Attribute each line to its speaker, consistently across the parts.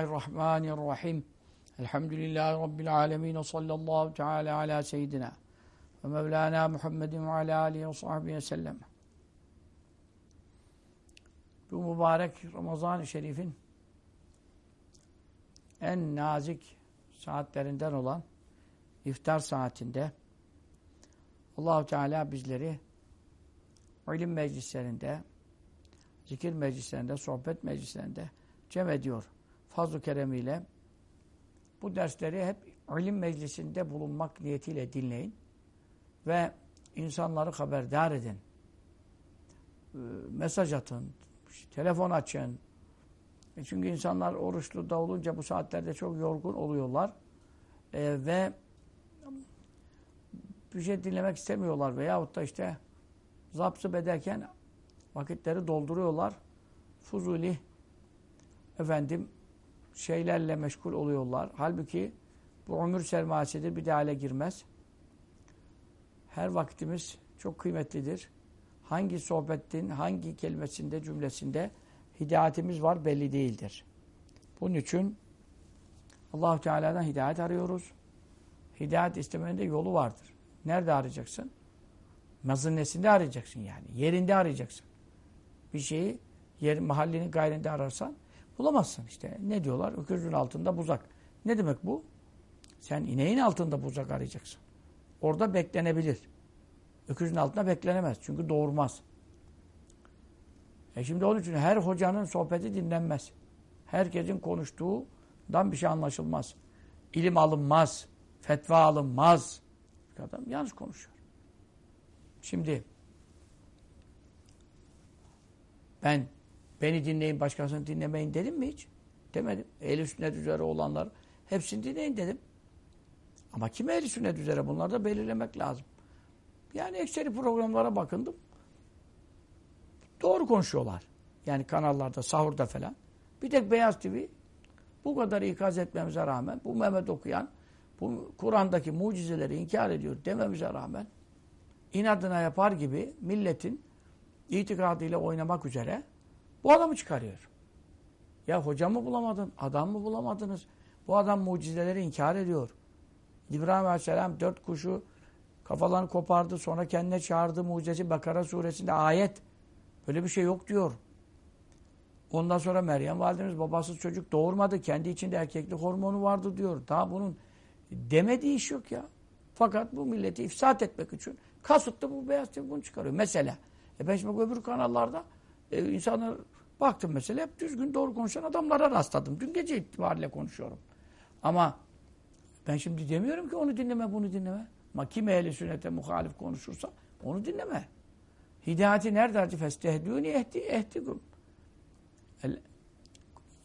Speaker 1: Bismillahirrahmanirrahim. Elhamdülillahi Rabbil alemin. Sallallahu teala ala seyyidina ve Mevlana Muhammedin ve ala alihi ve sahbihi sellem. Bu mübarek Ramazan-ı Şerif'in en nazik saatlerinden olan iftar saatinde Allahu Teala bizleri ilim meclislerinde, zikir meclislerinde, sohbet meclislerinde cem ediyor. Fazl-ı keremiyle bu dersleri hep ilim meclisinde bulunmak niyetiyle dinleyin ve insanları haberdar edin. Ee, mesaj atın, telefon açın. E çünkü insanlar oruçlu da olunca bu saatlerde çok yorgun oluyorlar. Ee, ve bir şey dinlemek istemiyorlar veyahut da işte zapsı bederken vakitleri dolduruyorlar. Fuzuli efendim şeylerle meşgul oluyorlar. Halbuki bu ömür sermayesidir. Bir de hale girmez. Her vaktimiz çok kıymetlidir. Hangi sohbetin, hangi kelimesinde, cümlesinde hidayetimiz var belli değildir. Bunun için allah Teala'dan hidayet arıyoruz. Hidayet istemenin de yolu vardır. Nerede arayacaksın? Mazinnesinde arayacaksın yani. Yerinde arayacaksın. Bir şeyi yer, mahallinin gayrinde ararsan bulamazsın işte. Ne diyorlar? Öküzün altında buzak. Ne demek bu? Sen ineğin altında buzak arayacaksın. Orada beklenebilir. Öküzün altında beklenemez. Çünkü doğurmaz. E şimdi onun için her hocanın sohbeti dinlenmez. Herkesin konuştuğundan bir şey anlaşılmaz. İlim alınmaz. Fetva alınmaz. Adam yanlış konuşuyor. Şimdi ben beni dinleyin başkasını dinlemeyin dedim mi hiç? Demedim. Ehl-i sünnet üzere olanlar hepsini dinleyin dedim. Ama kim ehl-i sünnet üzere bunları da belirlemek lazım. Yani ekseri programlara bakındım. Doğru konuşuyorlar. Yani kanallarda, sahurda falan. Bir tek Beyaz TV bu kadar ikaz etmemize rağmen bu Mehmet okuyan bu Kur'an'daki mucizeleri inkar ediyor dememize rağmen inadına yapar gibi milletin itikadıyla oynamak üzere bu adamı çıkarıyor. Ya hocam mı bulamadın? Adam mı bulamadınız? Bu adam mucizeleri inkar ediyor. İbrahim Aleyhisselam dört kuşu kafalarını kopardı. Sonra kendine çağırdı mucizesi Bakara suresinde ayet. Böyle bir şey yok diyor. Ondan sonra Meryem validemiz babasız çocuk doğurmadı. Kendi içinde erkeklik hormonu vardı diyor. Daha bunun demediği iş yok ya. Fakat bu milleti ifsat etmek için kasıtlı bu beyaz bunu çıkarıyor. Mesela. E ben şimdi öbür kanallarda e, insanlar baktım mesela hep düzgün doğru konuşan adamlara rastladım. Dün gece itibariyle konuşuyorum. Ama ben şimdi demiyorum ki onu dinleme bunu dinleme. Ama kim ehli sünnete muhalif konuşursa onu dinleme. Hidayeti nerede acı? Festehdûni ehdi ehdikum.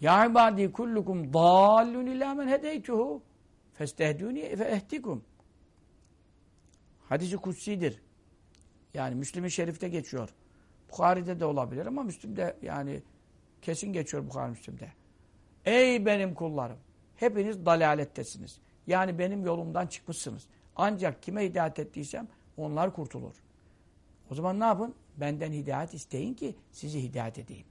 Speaker 1: Ya ibadî kullukum dâllun illâ men hedeytuhu. Festehdûni fe ehdikum. Hadis-i kutsidir. Yani Müslim-i Şerif'te geçiyor. Bukhari'de de olabilir ama Müslim'de yani kesin geçiyor Bukhari Müslim'de. Ey benim kullarım! Hepiniz dalalettesiniz. Yani benim yolumdan çıkmışsınız. Ancak kime hidayet ettiysem onlar kurtulur. O zaman ne yapın? Benden hidayet isteyin ki sizi hidayet edeyim.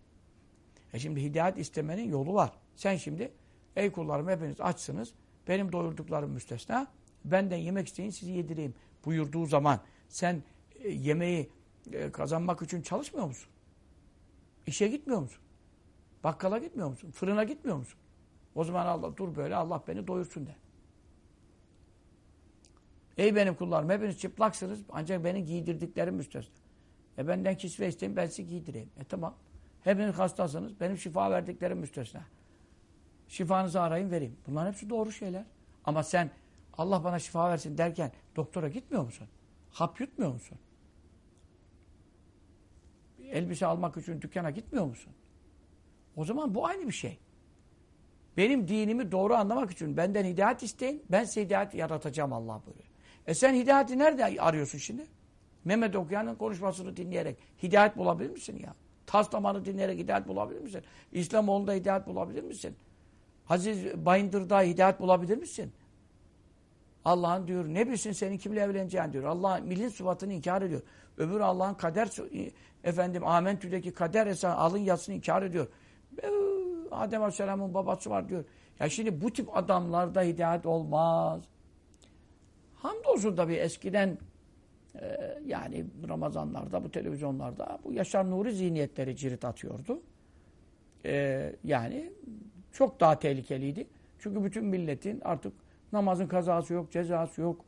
Speaker 1: E şimdi hidayet istemenin yolu var. Sen şimdi ey kullarım hepiniz açsınız. Benim doyurduklarım müstesna. Benden yemek isteyin sizi yedireyim buyurduğu zaman sen e, yemeği e, kazanmak için çalışmıyor musun? İşe gitmiyor musun? Bakkala gitmiyor musun? Fırına gitmiyor musun? O zaman Allah dur böyle Allah beni doyursun de. Ey benim kullarım hepiniz çıplaksınız ancak beni giydirdiklerim müstesna. E benden kisve isteyin ben sizi giydireyim. E tamam. Hepiniz hastasınız. Benim şifa verdiklerim müstesna. Şifanızı arayın vereyim. Bunların hepsi doğru şeyler. Ama sen Allah bana şifa versin derken doktora gitmiyor musun? Hap yutmuyor musun? Elbise almak için dükkana gitmiyor musun? O zaman bu aynı bir şey. Benim dinimi doğru anlamak için benden hidayet isteyin. Ben size hidayet yaratacağım Allah buyuruyor. E sen hidayeti nerede arıyorsun şimdi? Mehmet Okuyan'ın konuşmasını dinleyerek hidayet bulabilir misin ya? Taslamanı dinleyerek hidayet bulabilir misin? İslamoğlu'nda hidayet bulabilir misin? Aziz Bayındır'da hidayet bulabilir misin? Allah'ın diyor ne bilsin senin kimle evleneceğin diyor. Allah milin sıfatını inkar ediyor. Öbür Allah'ın kader efendim Amentü'deki kader esas alın yazısını inkar ediyor. Adem Aleyhisselam'ın babası var diyor. Ya şimdi bu tip adamlarda hidayet olmaz. Hamdolsun tabii eskiden e, yani Ramazanlarda bu televizyonlarda bu Yaşar Nuri zihniyetleri cirit atıyordu. E, yani çok daha tehlikeliydi. Çünkü bütün milletin artık namazın kazası yok, cezası yok.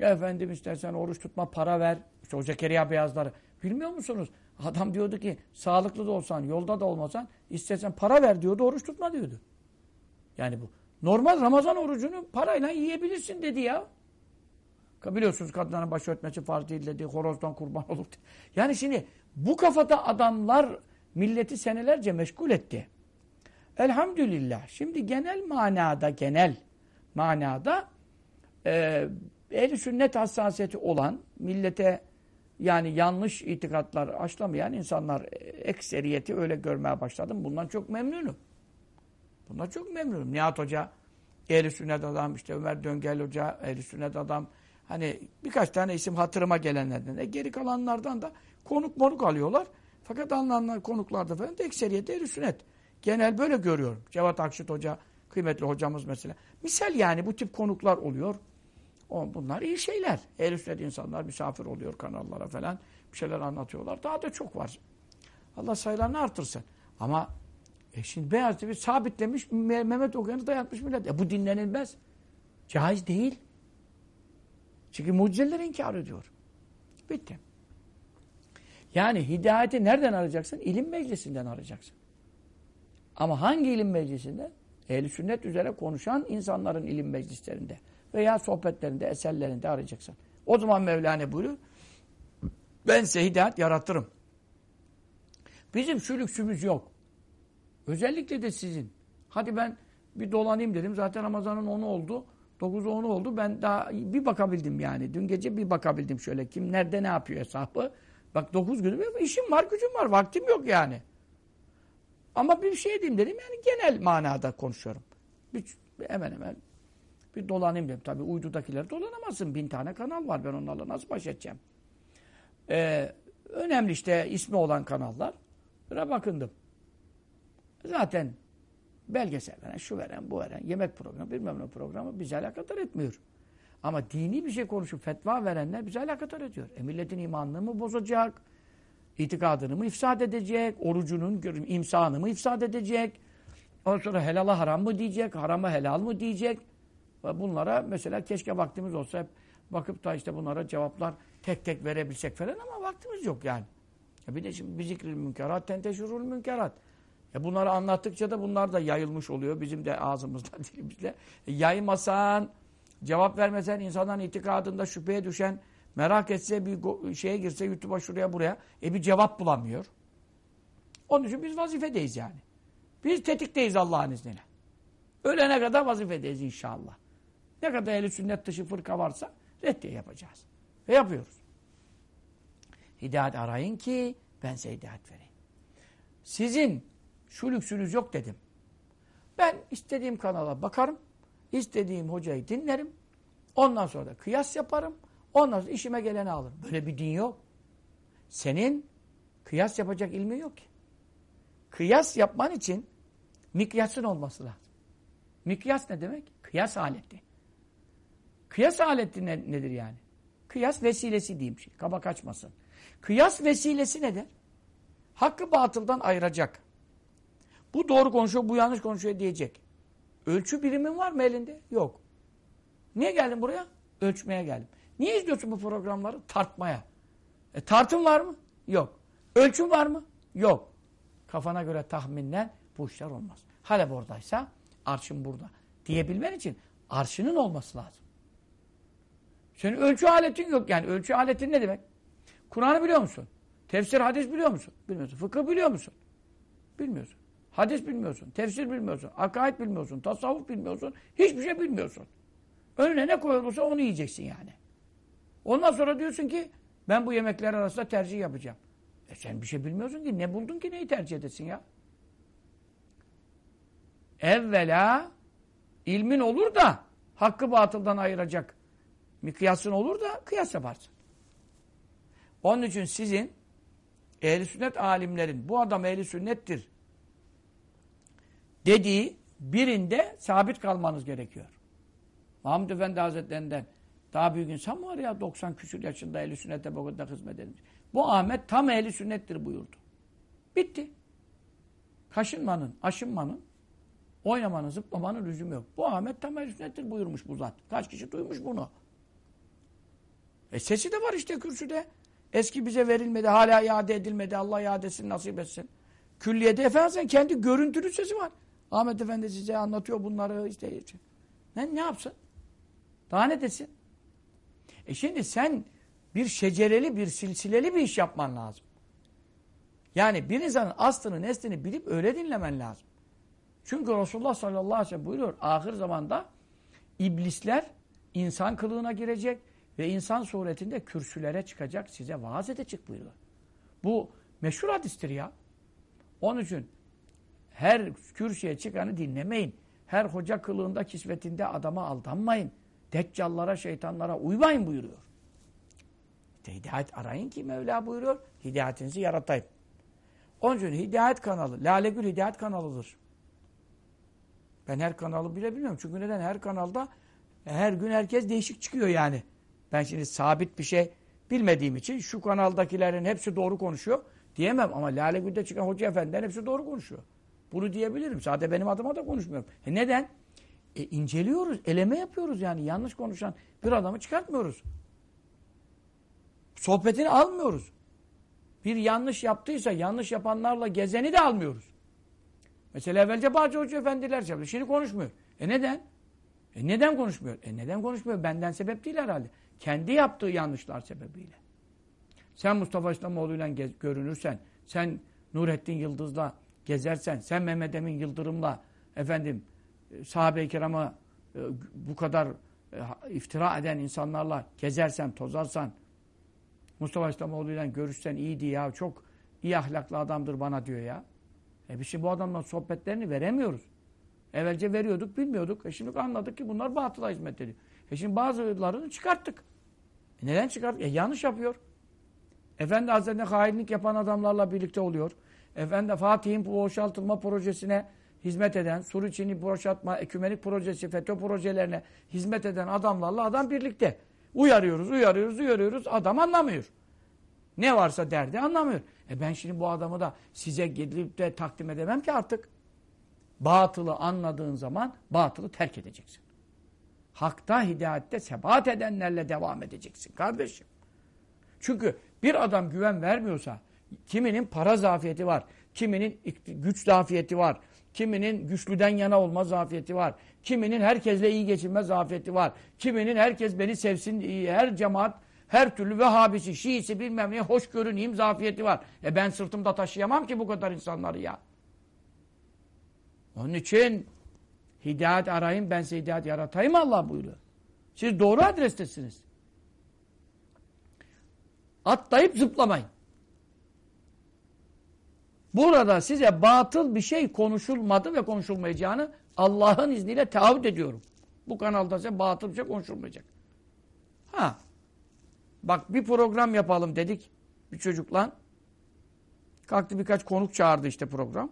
Speaker 1: Efendim istersen oruç tutma para ver. İşte o Zekeriya beyazları. Bilmiyor musunuz? Adam diyordu ki sağlıklı da olsan, yolda da olmasan istersen para ver diyordu, oruç tutma diyordu. Yani bu. Normal Ramazan orucunu parayla yiyebilirsin dedi ya. Biliyorsunuz kadınların başı örtmesi farz değil dedi. Horozdan kurban olur. Yani şimdi bu kafada adamlar milleti senelerce meşgul etti. Elhamdülillah. Şimdi genel manada, genel manada e, ehl sünnet hassasiyeti olan, millete yani yanlış itikatlar aşlamayan insanlar ekseriyeti öyle görmeye başladım. Bundan çok memnunum. Bundan çok memnunum. Nihat Hoca, ehl sünnet adam, işte Ömer Döngel Hoca, ehl sünnet adam. Hani birkaç tane isim hatırıma gelenlerden. E geri kalanlardan da konuk moruk alıyorlar. Fakat alınan konuklarda falan da ekseriyeti ehl sünnet. Genel böyle görüyorum. Cevat Akşit Hoca, kıymetli hocamız mesela. Misal yani bu tip konuklar oluyor. O, bunlar iyi şeyler. Ehl sünnet insanlar misafir oluyor kanallara falan. Bir şeyler anlatıyorlar. Daha da çok var. Allah sayılarını artırsın. Ama e şimdi Beyaz TV sabitlemiş Mehmet Okuyan'ı dayatmış millet. E bu dinlenilmez. Caiz değil. Çünkü mucizeleri inkar ediyor. Bitti. Yani hidayeti nereden arayacaksın? İlim meclisinden arayacaksın. Ama hangi ilim meclisinden? Ehl-i sünnet üzere konuşan insanların ilim meclislerinde veya sohbetlerinde, eserlerinde arayacaksın. O zaman Mevlana buyuruyor, ben size hidayet yaratırım. Bizim şu lüksümüz yok. Özellikle de sizin. Hadi ben bir dolanayım dedim. Zaten Ramazan'ın 10'u oldu. 9'u 10'u oldu. Ben daha bir bakabildim yani. Dün gece bir bakabildim şöyle. Kim nerede ne yapıyor hesabı. Bak 9 günüm işim var, gücüm var. Vaktim yok yani. Ama bir şey diyeyim dedim. Yani genel manada konuşuyorum. Bir, hemen hemen bir dolanayım dedim. Tabii uydudakiler dolanamazsın. Bin tane kanal var. Ben onlarla nasıl baş edeceğim? Ee, önemli işte ismi olan kanallar. Buna bakındım. Zaten belgesel veren, şu veren, bu veren, yemek programı, bilmem ne programı bize alakadar etmiyor. Ama dini bir şey konuşup fetva verenler bize alakadar ediyor. E milletin imanını mı bozacak? İtikadını mı ifsad edecek? Orucunun imsanı mı ifsad edecek? Ondan sonra helala haram mı diyecek? Harama helal mı diyecek? Bunlara mesela keşke vaktimiz olsa hep bakıp da işte bunlara cevaplar tek tek verebilsek falan ama vaktimiz yok yani. Ya bir de şimdi bir zikril münkerat, tenteşurul münkerat. E bunları anlattıkça da bunlar da yayılmış oluyor. Bizim de ağzımızda, dilimizde. E yaymasan, cevap vermesen insanların itikadında şüpheye düşen, merak etse bir şeye girse YouTube'a şuraya buraya, e bir cevap bulamıyor. Onun için biz vazifedeyiz yani. Biz tetikteyiz Allah'ın izniyle. Ölene kadar vazifedeyiz inşallah. Ne kadar ehli sünnet dışı fırka varsa reddiye yapacağız. Ve yapıyoruz. Hidayet arayın ki ben size hidayet vereyim. Sizin şu lüksünüz yok dedim. Ben istediğim kanala bakarım. istediğim hocayı dinlerim. Ondan sonra da kıyas yaparım. Ondan sonra işime geleni alırım. Böyle bir din yok. Senin kıyas yapacak ilmin yok ki. Kıyas yapman için mikyasın olması lazım. Mikyas ne demek? Kıyas aleti. Kıyas aleti ne, nedir yani? Kıyas vesilesi diyeyim şey. Kaba kaçmasın. Kıyas vesilesi nedir? Hakkı batıldan ayıracak. Bu doğru konuşuyor, bu yanlış konuşuyor diyecek. Ölçü birimin var mı elinde? Yok. Niye geldin buraya? Ölçmeye geldim. Niye izliyorsun bu programları? Tartmaya. E, tartım var mı? Yok. Ölçüm var mı? Yok. Kafana göre tahminle bu işler olmaz. Halep oradaysa arşın burada. Diyebilmen için arşının olması lazım. Senin ölçü aletin yok yani. Ölçü aletin ne demek? Kur'an'ı biliyor musun? Tefsir, hadis biliyor musun? Bilmiyorsun. Fıkıh biliyor musun? Bilmiyorsun. Hadis bilmiyorsun. Tefsir bilmiyorsun. Akaid bilmiyorsun. Tasavvuf bilmiyorsun. Hiçbir şey bilmiyorsun. Önüne ne koyulursa onu yiyeceksin yani. Ondan sonra diyorsun ki ben bu yemekler arasında tercih yapacağım. E sen bir şey bilmiyorsun ki. Ne buldun ki neyi tercih edesin ya? Evvela ilmin olur da hakkı batıldan ayıracak mikyasın olur da kıyas yaparsın. Onun için sizin ehli sünnet alimlerin bu adam ehli sünnettir dediği birinde sabit kalmanız gerekiyor. Mahmud Efendi Hazretlerinden daha büyük insan mı var ya 90 küsur yaşında ehli sünnete kadar hizmet edilmiş. Bu Ahmet tam ehli sünnettir buyurdu. Bitti. Kaşınmanın, aşınmanın, oynamanın, zıplamanın lüzumu yok. Bu Ahmet tam ehli sünnettir buyurmuş bu zat. Kaç kişi duymuş bunu? E sesi de var işte kürsüde. Eski bize verilmedi, hala iade edilmedi. Allah iadesini nasip etsin. Külliyede Efendimiz'in kendi görüntülü sesi var. Ahmet Efendi size anlatıyor bunları işte. Ne, ne yapsın? Daha ne desin? E şimdi sen bir şecereli, bir silsileli bir iş yapman lazım. Yani bir insanın aslını, neslini bilip öyle dinlemen lazım. Çünkü Resulullah sallallahu aleyhi ve sellem buyuruyor, ahir zamanda iblisler insan kılığına girecek ve insan suretinde kürsülere çıkacak, size vaaz edecek buyuruyor. Bu meşhur hadistir ya. Onun için her kürsüye çıkanı dinlemeyin. Her hoca kılığında, kisvetinde adama aldanmayın. Deccallara, şeytanlara uymayın buyuruyor. İşte hidayet arayın ki Mevla buyuruyor. Hidayetinizi yaratayım. Onun için hidayet kanalı, Lale Gül hidayet kanalıdır. Ben her kanalı bile bilmiyorum. Çünkü neden? Her kanalda her gün herkes değişik çıkıyor yani. Ben şimdi sabit bir şey bilmediğim için şu kanaldakilerin hepsi doğru konuşuyor diyemem. Ama Lale Gül'de çıkan hoca efendilerin hepsi doğru konuşuyor. Bunu diyebilirim. Sadece benim adıma da konuşmuyorum. E neden? E inceliyoruz, eleme yapıyoruz yani. Yanlış konuşan bir adamı çıkartmıyoruz. Sohbetini almıyoruz. Bir yanlış yaptıysa yanlış yapanlarla gezeni de almıyoruz. Mesela evvelce Bağcı Hoca efendiler yapıyor. Şimdi konuşmuyor. E neden? E neden konuşmuyor? E neden konuşmuyor? Benden sebep değil herhalde. Kendi yaptığı yanlışlar sebebiyle. Sen Mustafa İslamoğlu'yla görünürsen, sen Nurettin Yıldız'la gezersen, sen Mehmet Emin Yıldırım'la efendim e, sahabe-i kirama e, bu kadar e, iftira eden insanlarla gezersen, tozarsan, Mustafa İslamoğlu'yla görüşsen iyiydi ya, çok iyi ahlaklı adamdır bana diyor ya. E biz şimdi bu adamla sohbetlerini veremiyoruz. Evvelce veriyorduk, bilmiyorduk. E şimdi anladık ki bunlar batıla hizmet ediyor. E şimdi bazılarını çıkarttık. E neden çıkarttık? E yanlış yapıyor. Efendi Hazretleri hainlik yapan adamlarla birlikte oluyor. Efendi Fatih'in boşaltılma projesine hizmet eden, Suriçini boşaltma, ekümenik projesi, FETÖ projelerine hizmet eden adamlarla adam birlikte. Uyarıyoruz, uyarıyoruz, uyarıyoruz. Adam anlamıyor. Ne varsa derdi anlamıyor. E ben şimdi bu adamı da size gelip de takdim edemem ki artık. Batılı anladığın zaman batılı terk edeceksin. Hakta, hidayette sebat edenlerle devam edeceksin kardeşim. Çünkü bir adam güven vermiyorsa, kiminin para zafiyeti var, kiminin güç zafiyeti var, kiminin güçlüden yana olma zafiyeti var, kiminin herkesle iyi geçinme zafiyeti var, kiminin herkes beni sevsin, her cemaat, her türlü Vehhabisi, Şiisi bilmem ne hoş görüneyim zafiyeti var. E ben sırtımda taşıyamam ki bu kadar insanları ya. Onun için hidayet arayın ben size hidayet yaratayım Allah buyuruyor. Siz doğru adrestesiniz. Atlayıp zıplamayın. Burada size batıl bir şey konuşulmadı ve konuşulmayacağını Allah'ın izniyle taahhüt ediyorum. Bu kanalda size batıl bir şey konuşulmayacak. Ha. Bak bir program yapalım dedik bir çocukla. Kalktı birkaç konuk çağırdı işte program.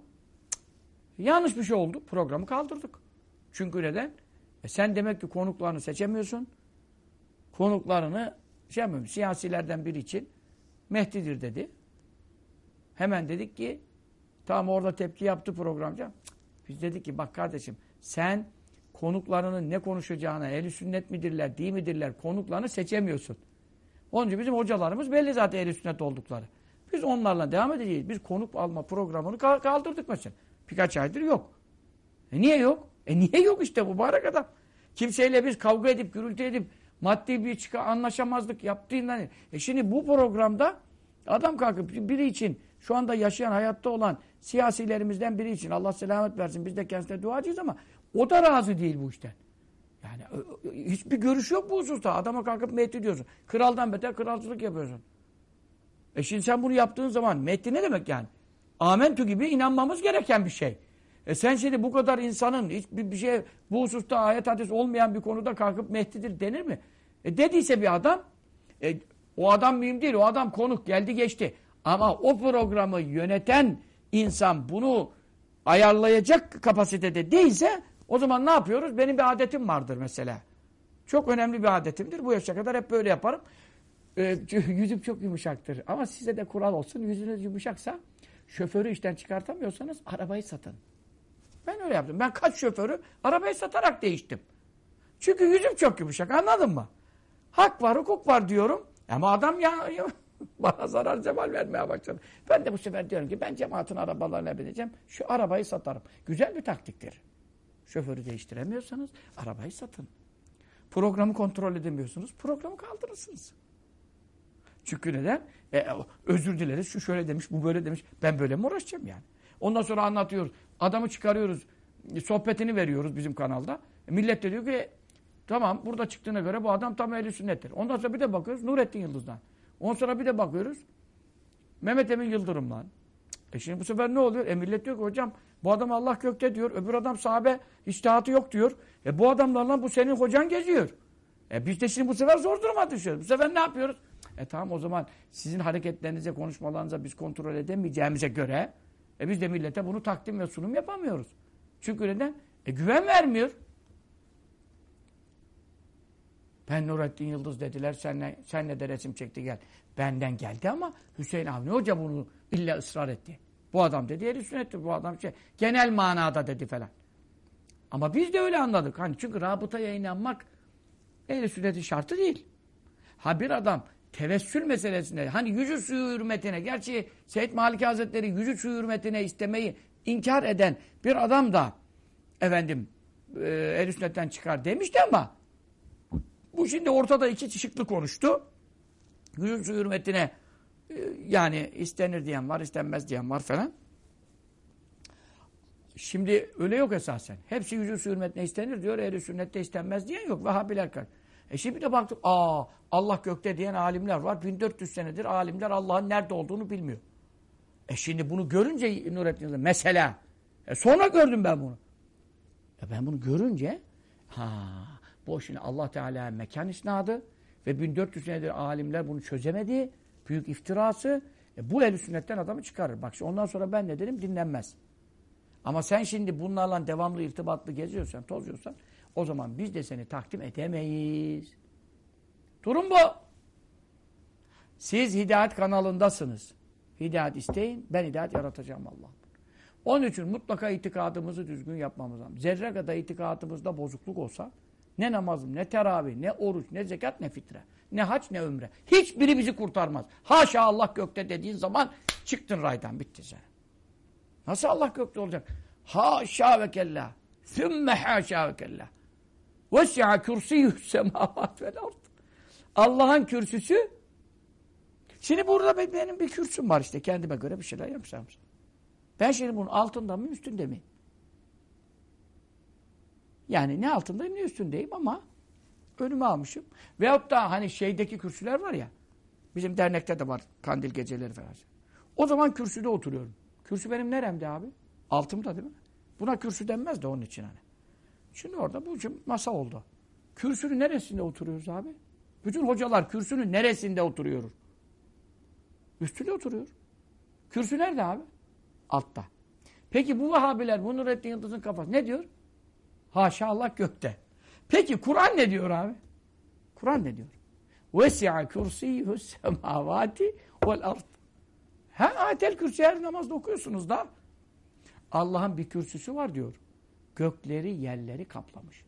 Speaker 1: Yanlış bir şey oldu. Programı kaldırdık. Çünkü neden? E sen demek ki konuklarını seçemiyorsun. Konuklarını şey yapmıyorum. Siyasilerden biri için Mehdi'dir dedi. Hemen dedik ki tamam orada tepki yaptı programcı. Biz dedik ki bak kardeşim sen konuklarının ne konuşacağına ehli sünnet midirler, değil midirler konuklarını seçemiyorsun. Onun için bizim hocalarımız belli zaten ehli sünnet oldukları. Biz onlarla devam edeceğiz. Biz konuk alma programını kaldırdık mesela. Birkaç aydır yok. E niye yok? E niye yok işte mübarek adam. Kimseyle biz kavga edip, gürültü edip maddi bir çıkar, anlaşamazlık yaptığından. E şimdi bu programda adam kalkıp biri için şu anda yaşayan, hayatta olan siyasilerimizden biri için Allah selamet versin. Biz de kendisine duacıyız ama o da razı değil bu işten. Yani hiçbir görüş yok bu hususta. Adama kalkıp Mehdi diyorsun. Kraldan beter kralcılık yapıyorsun. E şimdi sen bunu yaptığın zaman Mehdi ne demek yani? Amentü gibi inanmamız gereken bir şey. E sen şimdi bu kadar insanın hiçbir bir şey bu hususta ayet hadis olmayan bir konuda kalkıp Mehdi'dir denir mi? E dediyse bir adam e, o adam mühim değil. O adam konuk geldi geçti. Ama o programı yöneten insan bunu ayarlayacak kapasitede değilse o zaman ne yapıyoruz? Benim bir adetim vardır mesela. Çok önemli bir adetimdir. Bu yaşa kadar hep böyle yaparım. Ee, yüzüm çok yumuşaktır. Ama size de kural olsun. Yüzünüz yumuşaksa şoförü işten çıkartamıyorsanız arabayı satın. Ben öyle yaptım. Ben kaç şoförü arabayı satarak değiştim. Çünkü yüzüm çok yumuşak anladın mı? Hak var, hukuk var diyorum. Ama adam ya, ya bana zarar cemal vermeye başladı. Ben de bu sefer diyorum ki ben cemaatin arabalarına bineceğim. Şu arabayı satarım. Güzel bir taktiktir. Şoförü değiştiremiyorsanız arabayı satın. Programı kontrol edemiyorsunuz. Programı kaldırırsınız. Çünkü neden? E, özür dileriz. Şu şöyle demiş, bu böyle demiş. Ben böyle mi uğraşacağım yani? Ondan sonra anlatıyoruz. Adamı çıkarıyoruz. Sohbetini veriyoruz bizim kanalda. Millet de diyor ki tamam burada çıktığına göre bu adam tam ehli sünnettir. Ondan sonra bir de bakıyoruz Nurettin Yıldız'dan. Ondan sonra bir de bakıyoruz Mehmet Emin Yıldırım'dan. E şimdi bu sefer ne oluyor? E millet diyor ki hocam bu adam Allah gökte diyor. Öbür adam sahabe iştihatı yok diyor. E bu adamlarla bu senin hocan geziyor. E biz de şimdi bu sefer zor duruma düşüyoruz. Bu sefer ne yapıyoruz? E tamam o zaman sizin hareketlerinize, konuşmalarınıza biz kontrol edemeyeceğimize göre e biz de millete bunu takdim ve sunum yapamıyoruz. Çünkü neden? E güven vermiyor. Ben Nurettin Yıldız dediler, senle, senle de resim çekti gel. Benden geldi ama Hüseyin Avni Hoca bunu illa ısrar etti. Bu adam dedi eri sünnettir, bu adam şey, genel manada dedi falan. Ama biz de öyle anladık. Hani çünkü rabıtaya inanmak ehli sünnetin şartı değil. Ha bir adam tevessül meselesinde hani yüzü suyu hürmetine gerçi Seyyid Maliki Hazretleri yüzü suyu hürmetine istemeyi inkar eden bir adam da efendim e, ehl sünnetten çıkar demişti ama bu şimdi ortada iki çeşitli konuştu. Yüzü suyu hürmetine e, yani istenir diyen var istenmez diyen var falan. Şimdi öyle yok esasen. Hepsi yüzü hürmetine istenir diyor. Ehl-i sünnette istenmez diyen yok. Vehhabiler kadar. E şimdi de baktık aa Allah gökte diyen alimler var. 1400 senedir alimler Allah'ın nerede olduğunu bilmiyor. E şimdi bunu görünce Nurettin mesela e sonra gördüm ben bunu. E ben bunu görünce ha bu şimdi Allah Teala mekan isnadı ve 1400 senedir alimler bunu çözemedi. Büyük iftirası. E bu el sünnetten adamı çıkarır. Bak ondan sonra ben ne derim dinlenmez. Ama sen şimdi bunlarla devamlı irtibatlı geziyorsan, tozuyorsan o zaman biz de seni takdim edemeyiz. Durum bu. Siz hidayet kanalındasınız. Hidayet isteyin, ben hidayet yaratacağım Allah. Onun için mutlaka itikadımızı düzgün yapmamız lazım. Zerre kadar itikadımızda bozukluk olsa ne namazım, ne teravih, ne oruç, ne zekat, ne fitre, ne haç, ne ömre. Hiçbiri bizi kurtarmaz. Haşa Allah gökte dediğin zaman çıktın raydan, bitti sen. Nasıl Allah gökte olacak? Haşa ve kella. Sümme haşa ve kella. Vesi'a kürsiyyü semavat vel ard. Allah'ın kürsüsü Şimdi burada benim bir kürsüm var işte kendime göre bir şeyler yapacağım. Ben şimdi bunun altında mı üstünde mi? Yani ne altındayım ne üstündeyim ama önüme almışım. Veyahut da hani şeydeki kürsüler var ya bizim dernekte de var kandil geceleri falan. O zaman kürsüde oturuyorum. Kürsü benim neremde abi? Altımda değil mi? Buna kürsü denmez de onun için hani. Şimdi orada bu için masa oldu. Kürsünün neresinde oturuyoruz abi? Bütün hocalar kürsünün neresinde oturuyor? Üstünde oturuyor. Kürsü nerede abi? Altta. Peki bu Vahabiler, bu Nurettin Yıldız'ın kafası ne diyor? Haşa Allah gökte. Peki Kur'an ne diyor abi? Kur'an ne diyor? وَسِعَ كُرْسِيهُ السَّمَاوَاتِ وَالْاَرْضِ Ha ayetel kürsü her namazda okuyorsunuz da. Allah'ın bir kürsüsü var diyor. Gökleri yerleri kaplamış.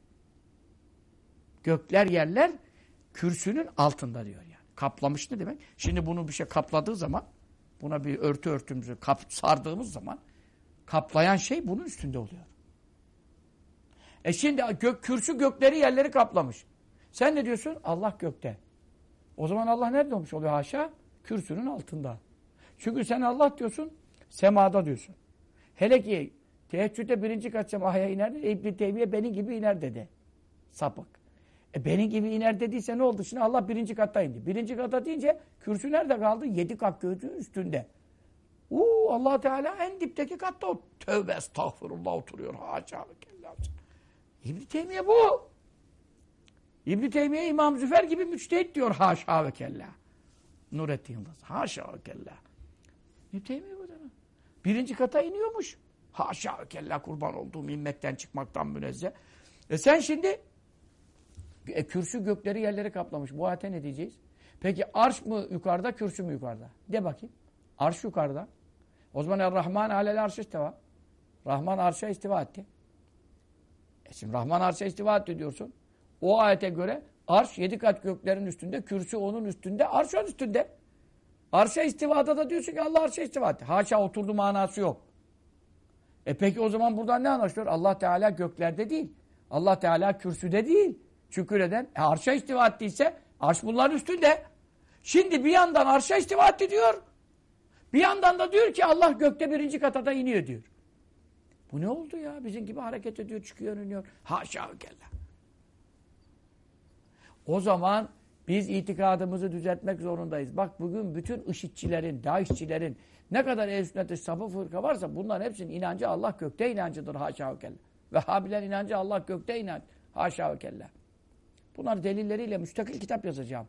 Speaker 1: Gökler yerler kürsünün altında diyor yani. Kaplamış ne demek? Şimdi bunu bir şey kapladığı zaman buna bir örtü örtümüzü kap, sardığımız zaman kaplayan şey bunun üstünde oluyor. E şimdi gök, kürsü gökleri yerleri kaplamış. Sen ne diyorsun? Allah gökte. O zaman Allah nerede olmuş oluyor haşa? Kürsünün altında. Çünkü sen Allah diyorsun, semada diyorsun. Hele ki teheccüde birinci kat semaya iner. İbn-i Teymiye benim gibi iner dedi. Sapık. E benim gibi iner dediyse ne oldu? Şimdi Allah birinci katta indi. Birinci kata deyince kürsü nerede kaldı? Yedi kat göğün üstünde. Uuu allah Teala en dipteki katta o. Tövbe estağfurullah oturuyor. Haşa ve kella. ibn Teymiye bu. ibn Teymiye İmam Züfer gibi müçtehit diyor. Haşa ve kella. Nurettin Yıldız. Haşa ve kella. ibn Teymiye bu da. Birinci kata iniyormuş. Haşa ve kella kurban olduğum immetten çıkmaktan münezzeh. E sen şimdi e, kürsü gökleri yerleri kaplamış. Bu ayete ne diyeceğiz? Peki arş mı yukarıda, kürsü mü yukarıda? De bakayım. Arş yukarıda. O zaman Er-Rahman alel arş istiva. Rahman arşa istiva etti. E şimdi Rahman arşa istiva etti diyorsun. O ayete göre arş yedi kat göklerin üstünde, kürsü onun üstünde, arş onun üstünde. Arşa istivada da diyorsun ki Allah arşa istiva etti. Haşa oturdu manası yok. E peki o zaman buradan ne anlaşılıyor? Allah Teala göklerde değil. Allah Teala kürsüde değil. Çünkü neden? E arşa istiva ettiyse arş bunların üstünde. Şimdi bir yandan arşa istiva etti diyor. Bir yandan da diyor ki Allah gökte birinci katada iniyor diyor. Bu ne oldu ya? Bizim gibi hareket ediyor, çıkıyor, iniyor. Haşa kella. O zaman biz itikadımızı düzeltmek zorundayız. Bak bugün bütün IŞİD'çilerin, DAEŞ'çilerin ne kadar ehl sünnet sapı fırka varsa bunların hepsinin inancı Allah gökte inancıdır. Haşa ve kella. Vehhabiler inancı Allah gökte inanç. Haşa ve kella. Bunlar delilleriyle müstakil kitap yazacağım.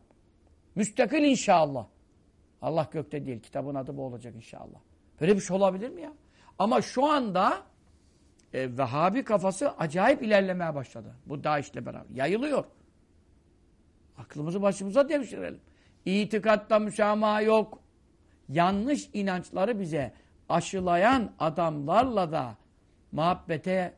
Speaker 1: Müstakil inşallah. Allah gökte değil. Kitabın adı bu olacak inşallah. Böyle bir şey olabilir mi ya? Ama şu anda e, Vehhabi kafası acayip ilerlemeye başladı. Bu DAEŞ'le beraber. Yayılıyor. Aklımızı başımıza devşirelim. İtikatta müsamaha yok. Yanlış inançları bize aşılayan adamlarla da muhabbete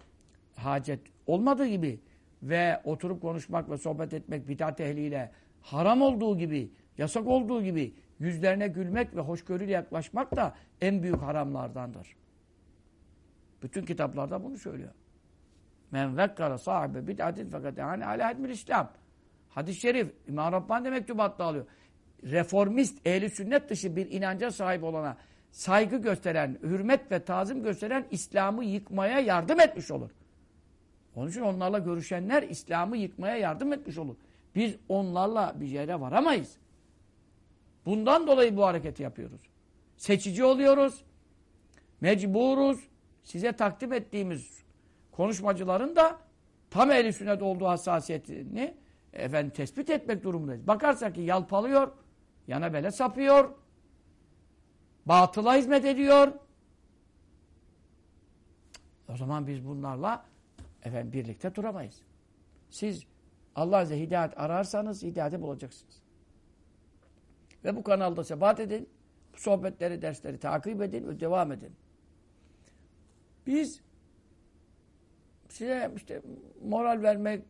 Speaker 1: hacet olmadığı gibi ve oturup konuşmak ve sohbet etmek bidat ehliyle haram olduğu gibi, yasak olduğu gibi yüzlerine gülmek ve hoşgörüyle yaklaşmak da en büyük haramlardandır. Bütün kitaplarda bunu söylüyor. Men vekkara sahibi bid'atin fakat yani ala etmil İslam. Hadis-i şerif İmam Rabbani de mektubatta alıyor. Reformist, ehli sünnet dışı bir inanca sahip olana saygı gösteren, hürmet ve tazim gösteren İslam'ı yıkmaya yardım etmiş olur. Onun için onlarla görüşenler İslam'ı yıkmaya yardım etmiş olur. Biz onlarla bir yere varamayız. Bundan dolayı bu hareketi yapıyoruz. Seçici oluyoruz. Mecburuz. Size takdim ettiğimiz konuşmacıların da tam ehli sünnet olduğu hassasiyetini efendim tespit etmek durumundayız. Bakarsak ki yalpalıyor, yana bele sapıyor, batıla hizmet ediyor. O zaman biz bunlarla efendim birlikte duramayız. Siz Allah size hidayet ararsanız hidayeti bulacaksınız. Ve bu kanalda sebat edin. Sohbetleri, dersleri takip edin ve devam edin. Biz size işte moral vermek,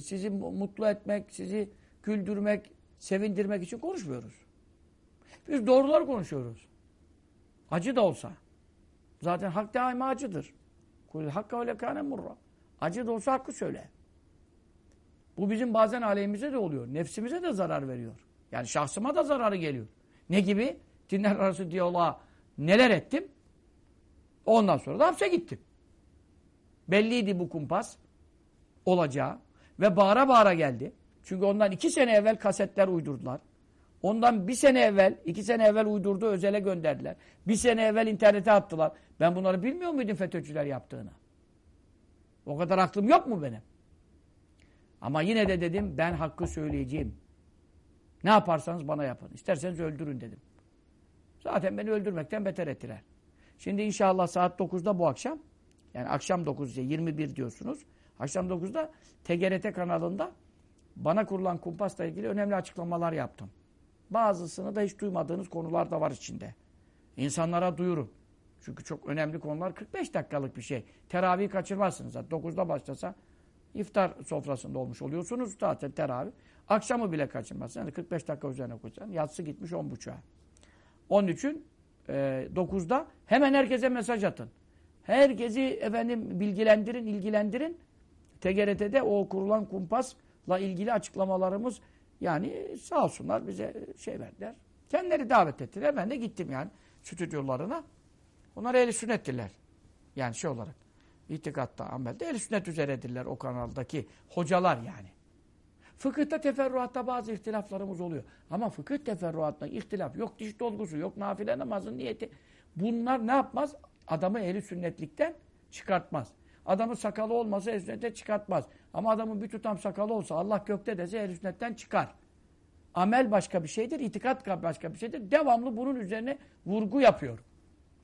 Speaker 1: sizi mutlu etmek, sizi güldürmek, sevindirmek için konuşmuyoruz. Biz doğrular konuşuyoruz. Acı da olsa. Zaten hak daima acıdır. Kul hakka ve lekâne murra. Acı da olsa hakkı söyle. Bu bizim bazen aleyhimize de oluyor. Nefsimize de zarar veriyor. Yani şahsıma da zararı geliyor. Ne gibi? Dinler arası diyaloğa neler ettim? Ondan sonra da hapse gittim. Belliydi bu kumpas olacağı. Ve bağıra bağıra geldi. Çünkü ondan iki sene evvel kasetler uydurdular. Ondan bir sene evvel, iki sene evvel uydurdu, özele gönderdiler. Bir sene evvel internete attılar. Ben bunları bilmiyor muydum FETÖ'cüler yaptığını? O kadar aklım yok mu benim? Ama yine de dedim ben hakkı söyleyeceğim. Ne yaparsanız bana yapın. İsterseniz öldürün dedim. Zaten beni öldürmekten beter ettiler. Şimdi inşallah saat 9'da bu akşam yani akşam 9 21 diyorsunuz. Akşam 9'da TGRT kanalında bana kurulan kumpasla ilgili önemli açıklamalar yaptım. Bazısını da hiç duymadığınız konular da var içinde. İnsanlara duyurun. Çünkü çok önemli konular 45 dakikalık bir şey. Teravih kaçırmazsınız. Zaten 9'da başlasa iftar sofrasında olmuş oluyorsunuz zaten teravih. Akşamı bile kaçırmazsınız. Yani 45 dakika üzerine koyacaksın. Yatsı gitmiş 10.30'a. Onun için e, 9'da hemen herkese mesaj atın. Herkesi efendim bilgilendirin, ilgilendirin. TGRT'de o kurulan kumpasla ilgili açıklamalarımız yani sağ olsunlar bize şey verdiler. Kendileri davet ettiler. Ben de gittim yani stüdyolarına. Onlar ehli sünnettiler. Yani şey olarak. itikatta, amelde ehli sünnet üzeredirler o kanaldaki hocalar yani. Fıkıhta teferruatta bazı ihtilaflarımız oluyor. Ama fıkıh teferruatında ihtilaf yok diş dolgusu, yok nafile namazın niyeti. Bunlar ne yapmaz? Adamı ehli sünnetlikten çıkartmaz. Adamın sakalı olmasa ehl sünnetten çıkartmaz. Ama adamın bir tutam sakalı olsa Allah gökte dese ehl sünnetten çıkar. Amel başka bir şeydir, itikat başka bir şeydir. Devamlı bunun üzerine vurgu yapıyor.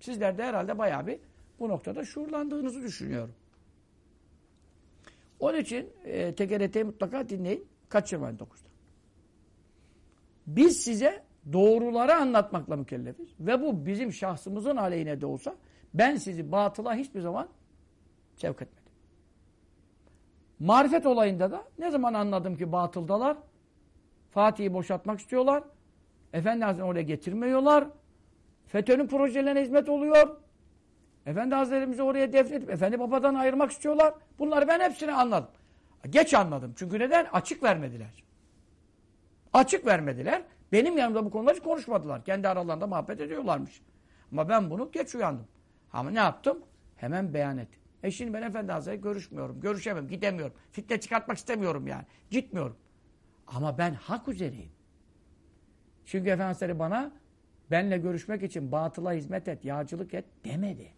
Speaker 1: Sizler de herhalde bayağı bir bu noktada şuurlandığınızı düşünüyorum. Onun için e, TGRT'yi mutlaka dinleyin. Kaçırmayın 9'da. Biz size doğruları anlatmakla mükellefiz. Ve bu bizim şahsımızın aleyhine de olsa ben sizi batıla hiçbir zaman sevk etmedim. Marifet olayında da ne zaman anladım ki batıldalar? Fatih'i boşaltmak istiyorlar. Efendi Hazretleri'ni oraya getirmiyorlar. FETÖ'nün projelerine hizmet oluyor. Efendi Hazretlerimizi oraya defnedip Efendi Baba'dan ayırmak istiyorlar. Bunları ben hepsini anladım. Geç anladım. Çünkü neden? Açık vermediler. Açık vermediler. Benim yanımda bu konuları hiç konuşmadılar. Kendi aralarında muhabbet ediyorlarmış. Ama ben bunu geç uyandım. Ama ne yaptım? Hemen beyan ettim. E şimdi ben Efendi Hazretleri görüşmüyorum. Görüşemem, gidemiyorum. Fitne çıkartmak istemiyorum yani. Gitmiyorum. Ama ben hak üzereyim. Çünkü Efendi Hazretleri bana benle görüşmek için batıla hizmet et, yağcılık et demedi.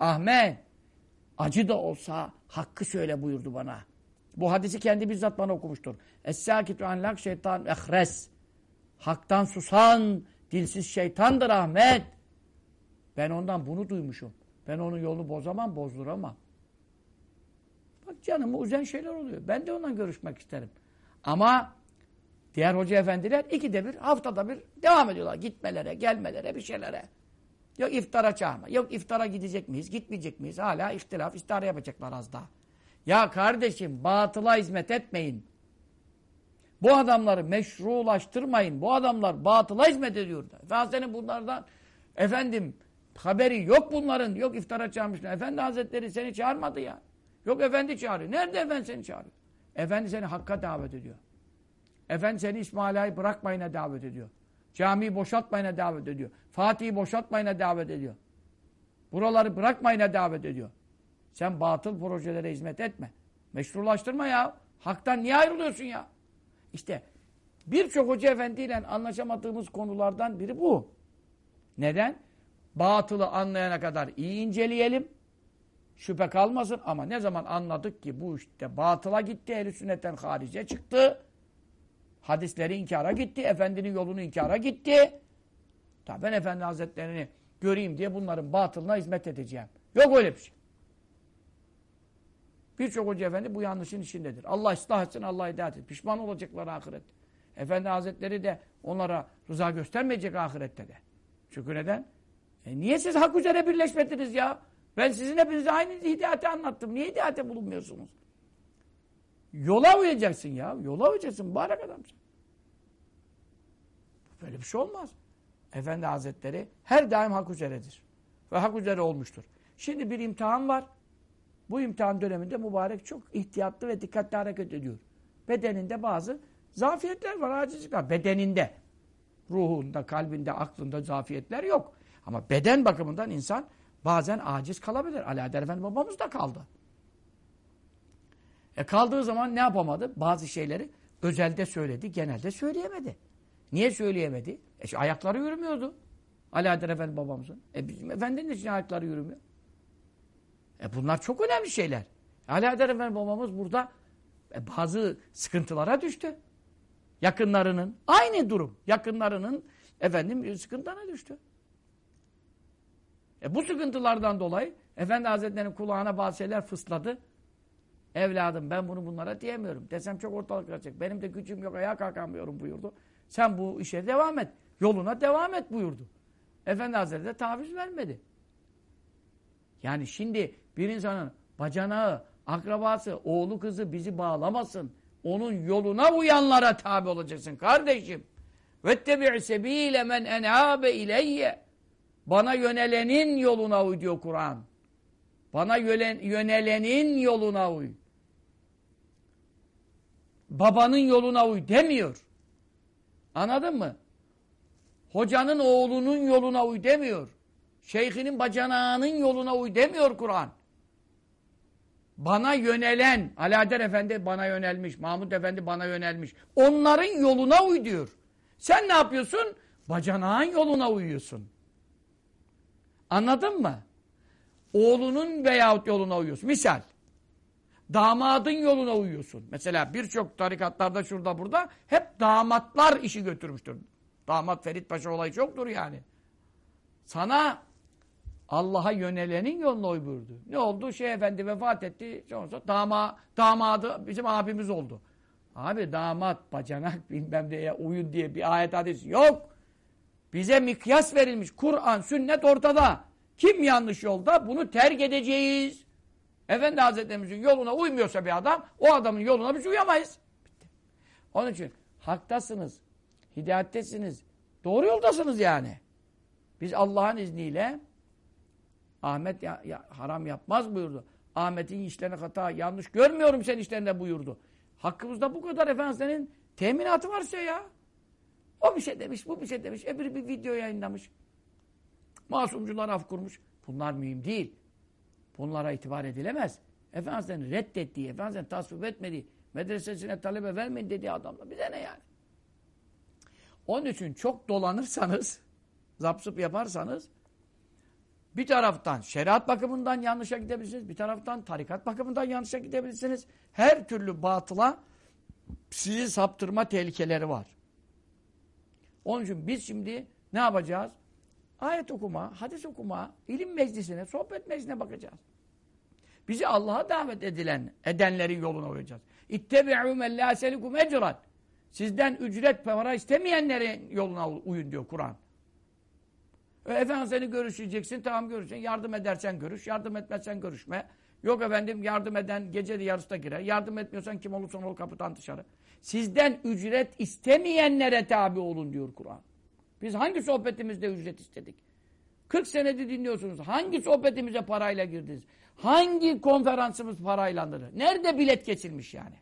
Speaker 1: Ahmet, acı da olsa hakkı söyle buyurdu bana. Bu hadisi kendi bizzat bana okumuştur. Es-sâkitu anlak şeytan ehres. Haktan susan dilsiz şeytandır Ahmet. Ben ondan bunu duymuşum. Ben onun yolunu bozamam, bozduramam. Bak canımı üzen şeyler oluyor. Ben de ondan görüşmek isterim. Ama diğer hoca efendiler ikide bir, haftada bir devam ediyorlar. Gitmelere, gelmelere, bir şeylere. Yok iftara çağırma. Yok iftara gidecek miyiz, gitmeyecek miyiz? Hala ihtilaf, iftara yapacaklar az daha. Ya kardeşim batıla hizmet etmeyin. Bu adamları meşrulaştırmayın. Bu adamlar batıla hizmet ediyor. Efendinin bunlardan efendim haberi yok bunların. Yok iftara çağırmışlar. Efendi Hazretleri seni çağırmadı ya. Yok efendi çağırıyor. Nerede efendi seni çağırıyor? Efendi seni hakka davet ediyor. Efendi seni İsmaila'yı bırakmayına davet ediyor. Camiyi boşaltmayına davet ediyor. Fatih'i boşaltmayına davet ediyor. Buraları bırakmayına davet ediyor. Sen batıl projelere hizmet etme. Meşrulaştırma ya. Haktan niye ayrılıyorsun ya? İşte birçok hoca efendiyle anlaşamadığımız konulardan biri bu. Neden? Batılı anlayana kadar iyi inceleyelim. Şüphe kalmasın ama ne zaman anladık ki bu işte batıla gitti, ehl sünnetten harice çıktı. Hadisleri inkara gitti, efendinin yolunu inkara gitti. Tabi ben efendi hazretlerini göreyim diye bunların batılına hizmet edeceğim. Yok öyle bir şey. Birçok hoca efendi bu yanlışın içindedir. Allah ıslah etsin, Allah hidayet etsin. Pişman olacaklar ahiret. Efendi hazretleri de onlara rıza göstermeyecek ahirette de. Çünkü neden? E niye siz hak üzere birleşmediniz ya? Ben sizin hepinize aynı hidayeti anlattım. Niye hidayete bulunmuyorsunuz? Yola uyacaksın ya. Yola uyacaksın. Mübarek adamsın. Böyle bir şey olmaz. Efendi Hazretleri her daim hak üzeredir. Ve hak üzere olmuştur. Şimdi bir imtihan var. Bu imtihan döneminde mübarek çok ihtiyatlı ve dikkatli hareket ediyor. Bedeninde bazı zafiyetler var, acizlikler. Bedeninde. Ruhunda, kalbinde, aklında zafiyetler yok. Ama beden bakımından insan bazen aciz kalabilir. Alaeddin Efendi babamız da kaldı. E kaldığı zaman ne yapamadı? Bazı şeyleri özelde söyledi, genelde söyleyemedi. Niye söyleyemedi? E şu ayakları yürümüyordu. Alaeddin Efendi babamızın. E bizim efendinin için ayakları yürümüyor. E bunlar çok önemli şeyler. Alaeddin Efendi babamız burada e bazı sıkıntılara düştü. Yakınlarının, aynı durum. Yakınlarının efendim sıkıntılarına düştü. E bu sıkıntılardan dolayı Efendi Hazretleri'nin kulağına bazı şeyler fısladı. Evladım ben bunu bunlara diyemiyorum. Desem çok ortalık karışacak. Benim de gücüm yok ayağa kalkamıyorum buyurdu. Sen bu işe devam et. Yoluna devam et buyurdu. Efendi Hazretleri de taviz vermedi. Yani şimdi bir insanın bacanağı, akrabası, oğlu kızı bizi bağlamasın. Onun yoluna uyanlara tabi olacaksın kardeşim. وَاتَّبِعْ سَب۪يلَ مَنْ اَنْعَابَ اِلَيَّ Bana yönelenin yoluna uy diyor Kur'an. Bana yönelenin yoluna uy. Babanın yoluna uy demiyor. Anladın mı? Hocanın oğlunun yoluna uy demiyor. Şeyhinin bacanağının yoluna uy demiyor Kur'an. Bana yönelen, Alaeddin Efendi bana yönelmiş, Mahmud Efendi bana yönelmiş. Onların yoluna uy diyor. Sen ne yapıyorsun? Bacanağın yoluna uyuyorsun. Anladın mı? Oğlunun veyahut yoluna uyuyorsun. Misal, damadın yoluna uyuyorsun. Mesela birçok tarikatlarda şurada burada hep damatlar işi götürmüştür. Damat Ferit Paşa olayı çoktur yani. Sana Allah'a yönelenin yoluna uy buyurdu. Ne oldu? Şey efendi vefat etti. Sonra dama, damadı bizim abimiz oldu. Abi damat, bacanak bilmem neye uyun diye bir ayet hadis yok. Bize mikyas verilmiş. Kur'an, sünnet ortada. Kim yanlış yolda bunu terk edeceğiz. Efendi Hazretlerimizin yoluna uymuyorsa bir adam, o adamın yoluna biz uyamayız. Bitti. Onun için haktasınız, hidayettesiniz, doğru yoldasınız yani. Biz Allah'ın izniyle Ahmet ya, ya, haram yapmaz buyurdu. Ahmet'in işlerine hata, yanlış görmüyorum sen işlerinde buyurdu. Hakkımızda bu kadar Efendimiz'in teminatı varsa ya. O bir şey demiş, bu bir şey demiş. Öbürü bir video yayınlamış. Masumcular af kurmuş. Bunlar mühim değil. Bunlara itibar edilemez. Efendimiz'in reddettiği, Efendimiz'in tasvip etmediği, medresesine talebe vermeyin dediği adamla bize ne yani? Onun için çok dolanırsanız, zapsıp yaparsanız bir taraftan şeriat bakımından yanlışa gidebilirsiniz. Bir taraftan tarikat bakımından yanlışa gidebilirsiniz. Her türlü batıla sizi saptırma tehlikeleri var. Onun için biz şimdi ne yapacağız? Ayet okuma, hadis okuma, ilim meclisine, sohbet meclisine bakacağız. Bizi Allah'a davet edilen, edenlerin yoluna uyacağız. İttebi'û men lâ selikum. Sizden ücret para istemeyenlerin yoluna uyun diyor Kur'an. E, efendim seni görüşeceksin, tamam görüşeceksin. Yardım edersen görüş, yardım etmezsen görüşme. Yok efendim yardım eden gece de yarısta girer. Yardım etmiyorsan kim olursan ol kapıdan dışarı. Sizden ücret istemeyenlere tabi olun diyor Kur'an. Biz hangi sohbetimizde ücret istedik? 40 senedir dinliyorsunuz. Hangi sohbetimize parayla girdiniz? Hangi konferansımız paraylandı? Nerede bilet kesilmiş yani?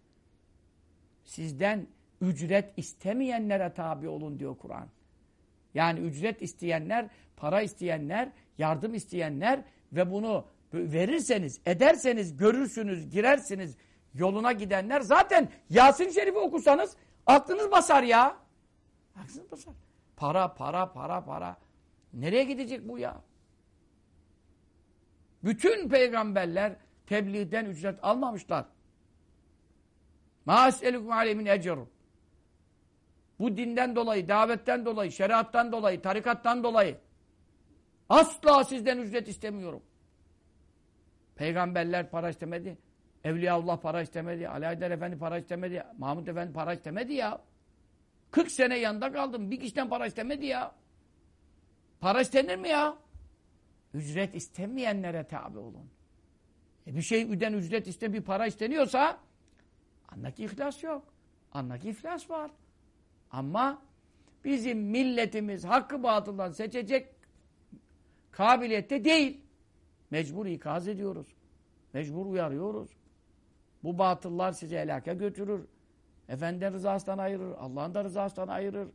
Speaker 1: Sizden ücret istemeyenlere tabi olun diyor Kur'an. Yani ücret isteyenler, para isteyenler, yardım isteyenler ve bunu verirseniz, ederseniz, görürsünüz, girersiniz yoluna gidenler zaten Yasin Şerif'i okusanız aklınız basar ya. Aklınız basar. Para, para, para, para. Nereye gidecek bu ya? Bütün peygamberler tebliğden ücret almamışlar. Ma es'elukum alemin ecrum. Bu dinden dolayı, davetten dolayı, şeriattan dolayı, tarikattan dolayı asla sizden ücret istemiyorum. Peygamberler para istemedi. Evliyaullah para istemedi. Ali Haydar Efendi para istemedi. Mahmut Efendi para istemedi ya. 40 sene yanında kaldım. Bir kişiden para istemedi ya. Para istenir mi ya? Ücret istemeyenlere tabi olun. E bir şeyden ücret iste bir para isteniyorsa andaki ihlas yok. Andaki iflas var. Ama bizim milletimiz hakkı batıldan seçecek kabiliyette değil. Mecbur ikaz ediyoruz. Mecbur uyarıyoruz. Bu batıllar sizi helake götürür. Efendinin rızasından ayırır. Allah'ın da rızasından ayırır.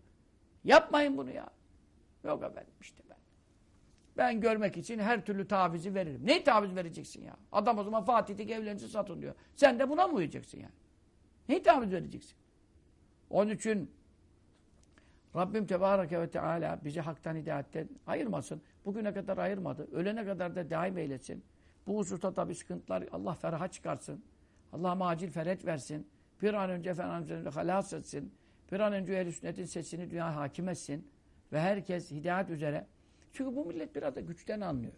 Speaker 1: Yapmayın bunu ya. Yok efendim işte ben. Ben görmek için her türlü tavizi veririm. Ne taviz vereceksin ya? Adam o zaman Fatih'teki evlerinizi satın diyor. Sen de buna mı uyacaksın yani? Ne taviz vereceksin? Onun için Rabbim Tebareke ve Teala bizi haktan hidayetten ayırmasın. Bugüne kadar ayırmadı. Ölene kadar da daim eylesin. Bu hususta tabi sıkıntılar Allah feraha çıkarsın. Allah acil feret versin. Bir an önce Efendimiz'e halas etsin. Bir an önce ehl sünnetin sesini dünya hakim etsin. Ve herkes hidayet üzere. Çünkü bu millet biraz da güçten anlıyor.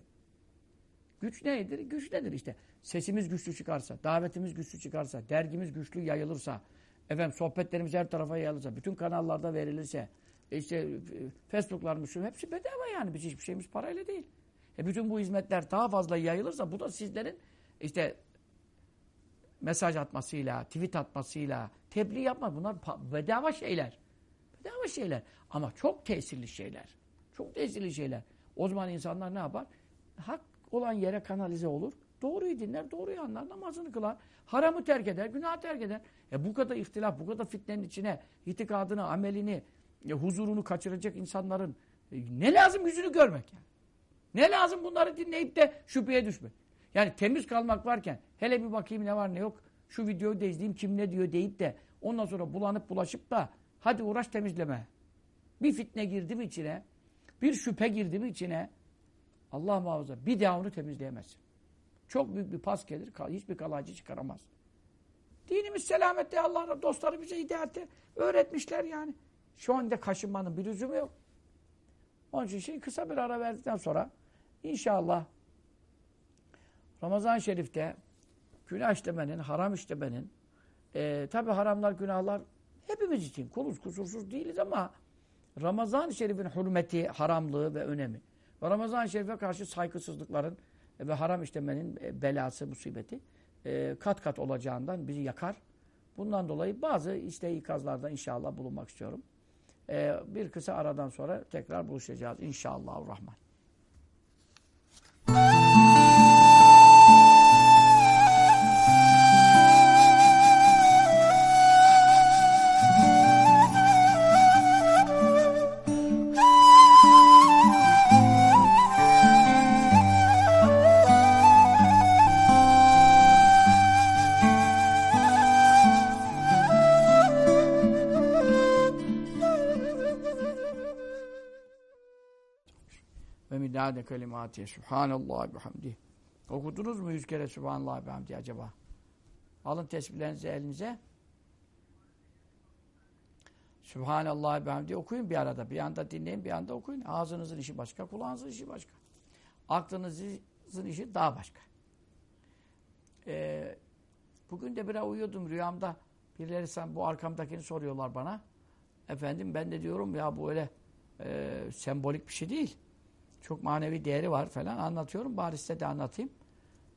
Speaker 1: Güç nedir? Güç nedir işte? Sesimiz güçlü çıkarsa, davetimiz güçlü çıkarsa, dergimiz güçlü yayılırsa, efendim sohbetlerimiz her tarafa yayılırsa, bütün kanallarda verilirse, işte Facebook'larımız şu hepsi bedava yani. Biz hiçbir şeyimiz parayla değil. E bütün bu hizmetler daha fazla yayılırsa bu da sizlerin işte mesaj atmasıyla, tweet atmasıyla, tebliğ yapma bunlar bedava şeyler. Bedava şeyler. Ama çok tesirli şeyler. Çok tesirli şeyler. O zaman insanlar ne yapar? Hak olan yere kanalize olur. Doğruyu dinler, doğruyu anlar, namazını kılar. Haramı terk eder, günah terk eder. E bu kadar ihtilaf, bu kadar fitnenin içine itikadını, amelini, e, huzurunu kaçıracak insanların e, ne lazım yüzünü görmek yani. Ne lazım bunları dinleyip de şüpheye düşmek. Yani temiz kalmak varken hele bir bakayım ne var ne yok. Şu videoyu da izleyeyim kim ne diyor deyip de ondan sonra bulanıp bulaşıp da hadi uğraş temizleme. Bir fitne girdi mi içine, bir şüphe girdi mi içine Allah muhafaza bir daha onu temizleyemezsin. Çok büyük bir pas gelir, hiçbir kalaycı çıkaramaz. Dinimiz selamette Allah dostları bize hidayette öğretmişler yani. Şu anda kaşınmanın bir lüzumu yok. Onun için şimdi kısa bir ara verdikten sonra İnşallah Ramazan-ı Şerif'te günah işlemenin, haram işlemenin, e, tabi haramlar, günahlar hepimiz için kuluz, kusursuz değiliz ama Ramazan-ı Şerif'in hürmeti, haramlığı ve önemi ve Ramazan-ı Şerif'e karşı saygısızlıkların ve haram işlemenin e, belası, musibeti e, kat kat olacağından bizi yakar. Bundan dolayı bazı işte ikazlarda inşallah bulunmak istiyorum. E, bir kısa aradan sonra tekrar buluşacağız inşallah. Rahman. Ve midade kelimatiye subhanallah bihamdi. Okudunuz mu yüz kere subhanallah bihamdi acaba? Alın tesbihlerinizi elinize. Subhanallah bihamdi okuyun bir arada. Bir anda dinleyin, bir anda okuyun. Ağzınızın işi başka, kulağınızın işi başka. Aklınızın işi daha başka. Ee, bugün de biraz uyuyordum rüyamda. Birileri sen bu arkamdakini soruyorlar bana. Efendim ben de diyorum ya bu öyle e, sembolik bir şey değil çok manevi değeri var falan anlatıyorum. Bari size de anlatayım.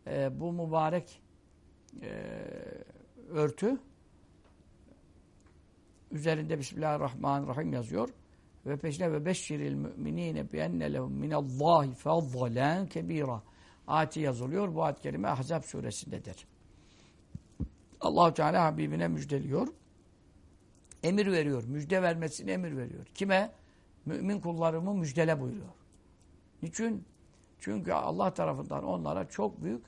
Speaker 1: Ee, bu mübarek e, örtü üzerinde Bismillahirrahmanirrahim yazıyor. Ve peşine ve beşşiril müminine bi enne lehum minallahi fadlen kebira. Ayeti yazılıyor. Bu ayet kelime Ahzab suresindedir. Allahu Teala Habibine müjdeliyor. Emir veriyor. Müjde vermesini emir veriyor. Kime? Mümin kullarımı müjdele buyuruyor. Niçin? Çünkü Allah tarafından onlara çok büyük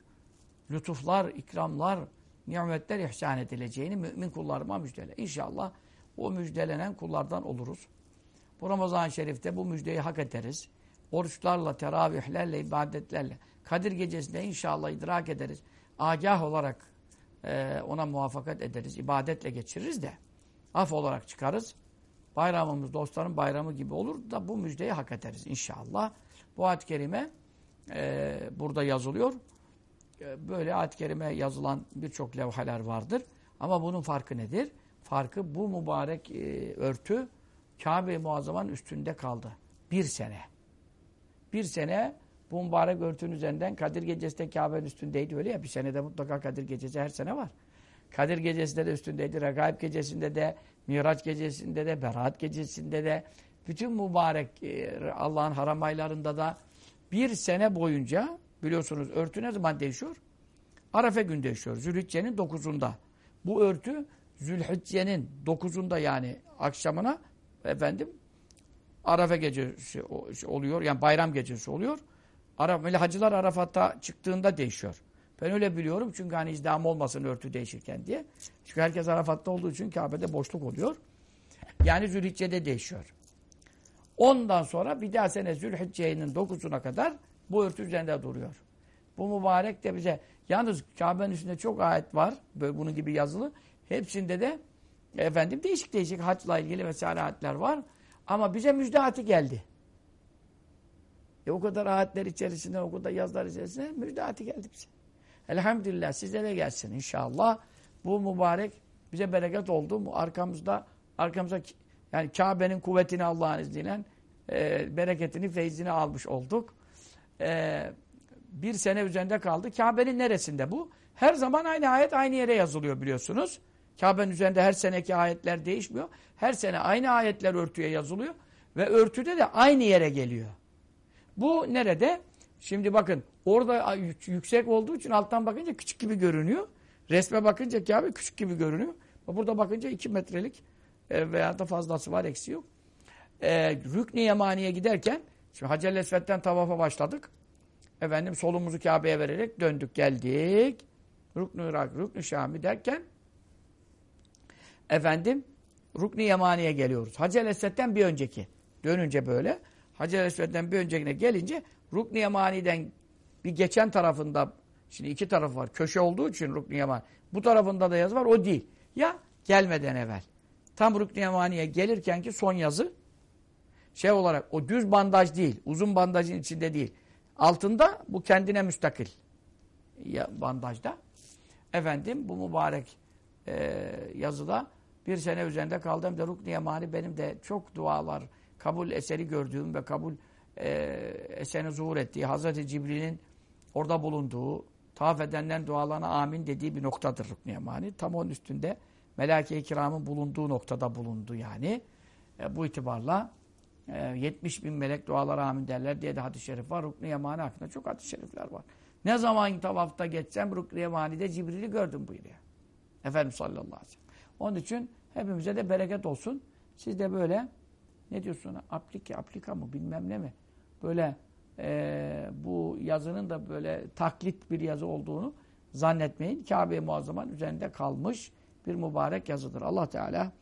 Speaker 1: lütuflar, ikramlar, nimetler ihsan edileceğini mümin kullarıma müjdele. İnşallah o müjdelenen kullardan oluruz. Bu Ramazan-ı Şerif'te bu müjdeyi hak ederiz. Oruçlarla, teravihlerle, ibadetlerle, Kadir gecesinde inşallah idrak ederiz. Agah olarak e, ona muvaffakat ederiz. ibadetle geçiririz de af olarak çıkarız. Bayramımız dostların bayramı gibi olur da bu müjdeyi hak ederiz inşallah. Bu ayet-i kerime e, burada yazılıyor. E, böyle ayet-i kerime yazılan birçok levhaler vardır. Ama bunun farkı nedir? Farkı bu mübarek e, örtü Kabe-i Muazzama'nın üstünde kaldı. Bir sene. Bir sene bu mübarek örtünün üzerinden Kadir Gecesi de Kabe'nin üstündeydi öyle ya. Bir senede mutlaka Kadir Gecesi her sene var. Kadir Gecesi'nde de üstündeydi. Regaib Gecesi'nde de, Miraç Gecesi'nde de, Berat Gecesi'nde de, bütün mübarek e, Allah'ın haram aylarında da bir sene boyunca biliyorsunuz örtü ne zaman değişiyor? Arefe gün değişiyor. Zülhicce'nin dokuzunda. Bu örtü Zülhicce'nin dokuzunda yani akşamına efendim Arafa gecesi oluyor. Yani bayram gecesi oluyor. Araf, hacılar Arafat'ta çıktığında değişiyor. Ben öyle biliyorum çünkü hani izdam olmasın örtü değişirken diye. Çünkü herkes Arafat'ta olduğu için Kabe'de boşluk oluyor. Yani Zülhicce'de değişiyor. Ondan sonra bir daha sene Zülhicce'nin dokuzuna kadar bu örtü üzerinde duruyor. Bu mübarek de bize yalnız Kabe'nin üstünde çok ayet var. Böyle bunun gibi yazılı. Hepsinde de efendim değişik değişik haçla ilgili vesaire ayetler var. Ama bize müjdehati geldi. E o kadar ayetler içerisinde, o kadar yazılar içerisinde müjdehati geldi bize. Elhamdülillah size de gelsin inşallah. Bu mübarek bize bereket oldu. Arkamızda arkamıza yani Kabe'nin kuvvetini Allah'ın izniyle e, bereketini, feyzini almış olduk. E, bir sene üzerinde kaldı. Kabe'nin neresinde bu? Her zaman aynı ayet aynı yere yazılıyor biliyorsunuz. Kabe'nin üzerinde her seneki ayetler değişmiyor. Her sene aynı ayetler örtüye yazılıyor. Ve örtüde de aynı yere geliyor. Bu nerede? Şimdi bakın orada yüksek olduğu için alttan bakınca küçük gibi görünüyor. Resme bakınca Kabe küçük gibi görünüyor. Burada bakınca iki metrelik e, veya da fazlası var, eksi yok. E, Rükn-i Yemani'ye giderken, şimdi Hacer-i Esved'den tavafa başladık. Efendim solumuzu Kabe'ye vererek döndük, geldik. Rükn-i Irak, Rükn-i Şami derken, efendim, Rükn-i Yemani'ye geliyoruz. Hacer-i bir önceki. Dönünce böyle. Hacer-i bir öncekine gelince, Rükn-i Yemani'den bir geçen tarafında, şimdi iki taraf var. Köşe olduğu için Rükn-i Yemani. Bu tarafında da yazı var, o değil. Ya gelmeden evvel. Tam Rükn-i Yemani'ye gelirken ki son yazı şey olarak o düz bandaj değil, uzun bandajın içinde değil. Altında bu kendine müstakil ya, bandajda. Efendim bu mübarek e, yazıda bir sene üzerinde kaldım da Rukni Yemani benim de çok dualar, kabul eseri gördüğüm ve kabul e, eserini zuhur ettiği, Hazreti Cibril'in orada bulunduğu, tavaf edenlerin dualarına amin dediği bir noktadır Rukni Yemani. Tam onun üstünde Melaike-i Kiram'ın bulunduğu noktada bulundu yani. E, bu itibarla e, 70 bin melek dualara amin derler diye de hadis-i şerif var. Rukni Yemani hakkında çok hadis-i şerifler var. Ne zaman tavafta geçsem Rukni Yemani'de Cibril'i gördüm buyuruyor. Efendimiz sallallahu aleyhi ve sellem. Onun için hepimize de bereket olsun. Siz de böyle ne diyorsun? Aplike, aplika mı bilmem ne mi? Böyle e, bu yazının da böyle taklit bir yazı olduğunu zannetmeyin. Kabe-i Muazzama'nın üzerinde kalmış bir mübarek yazıdır. Allah Teala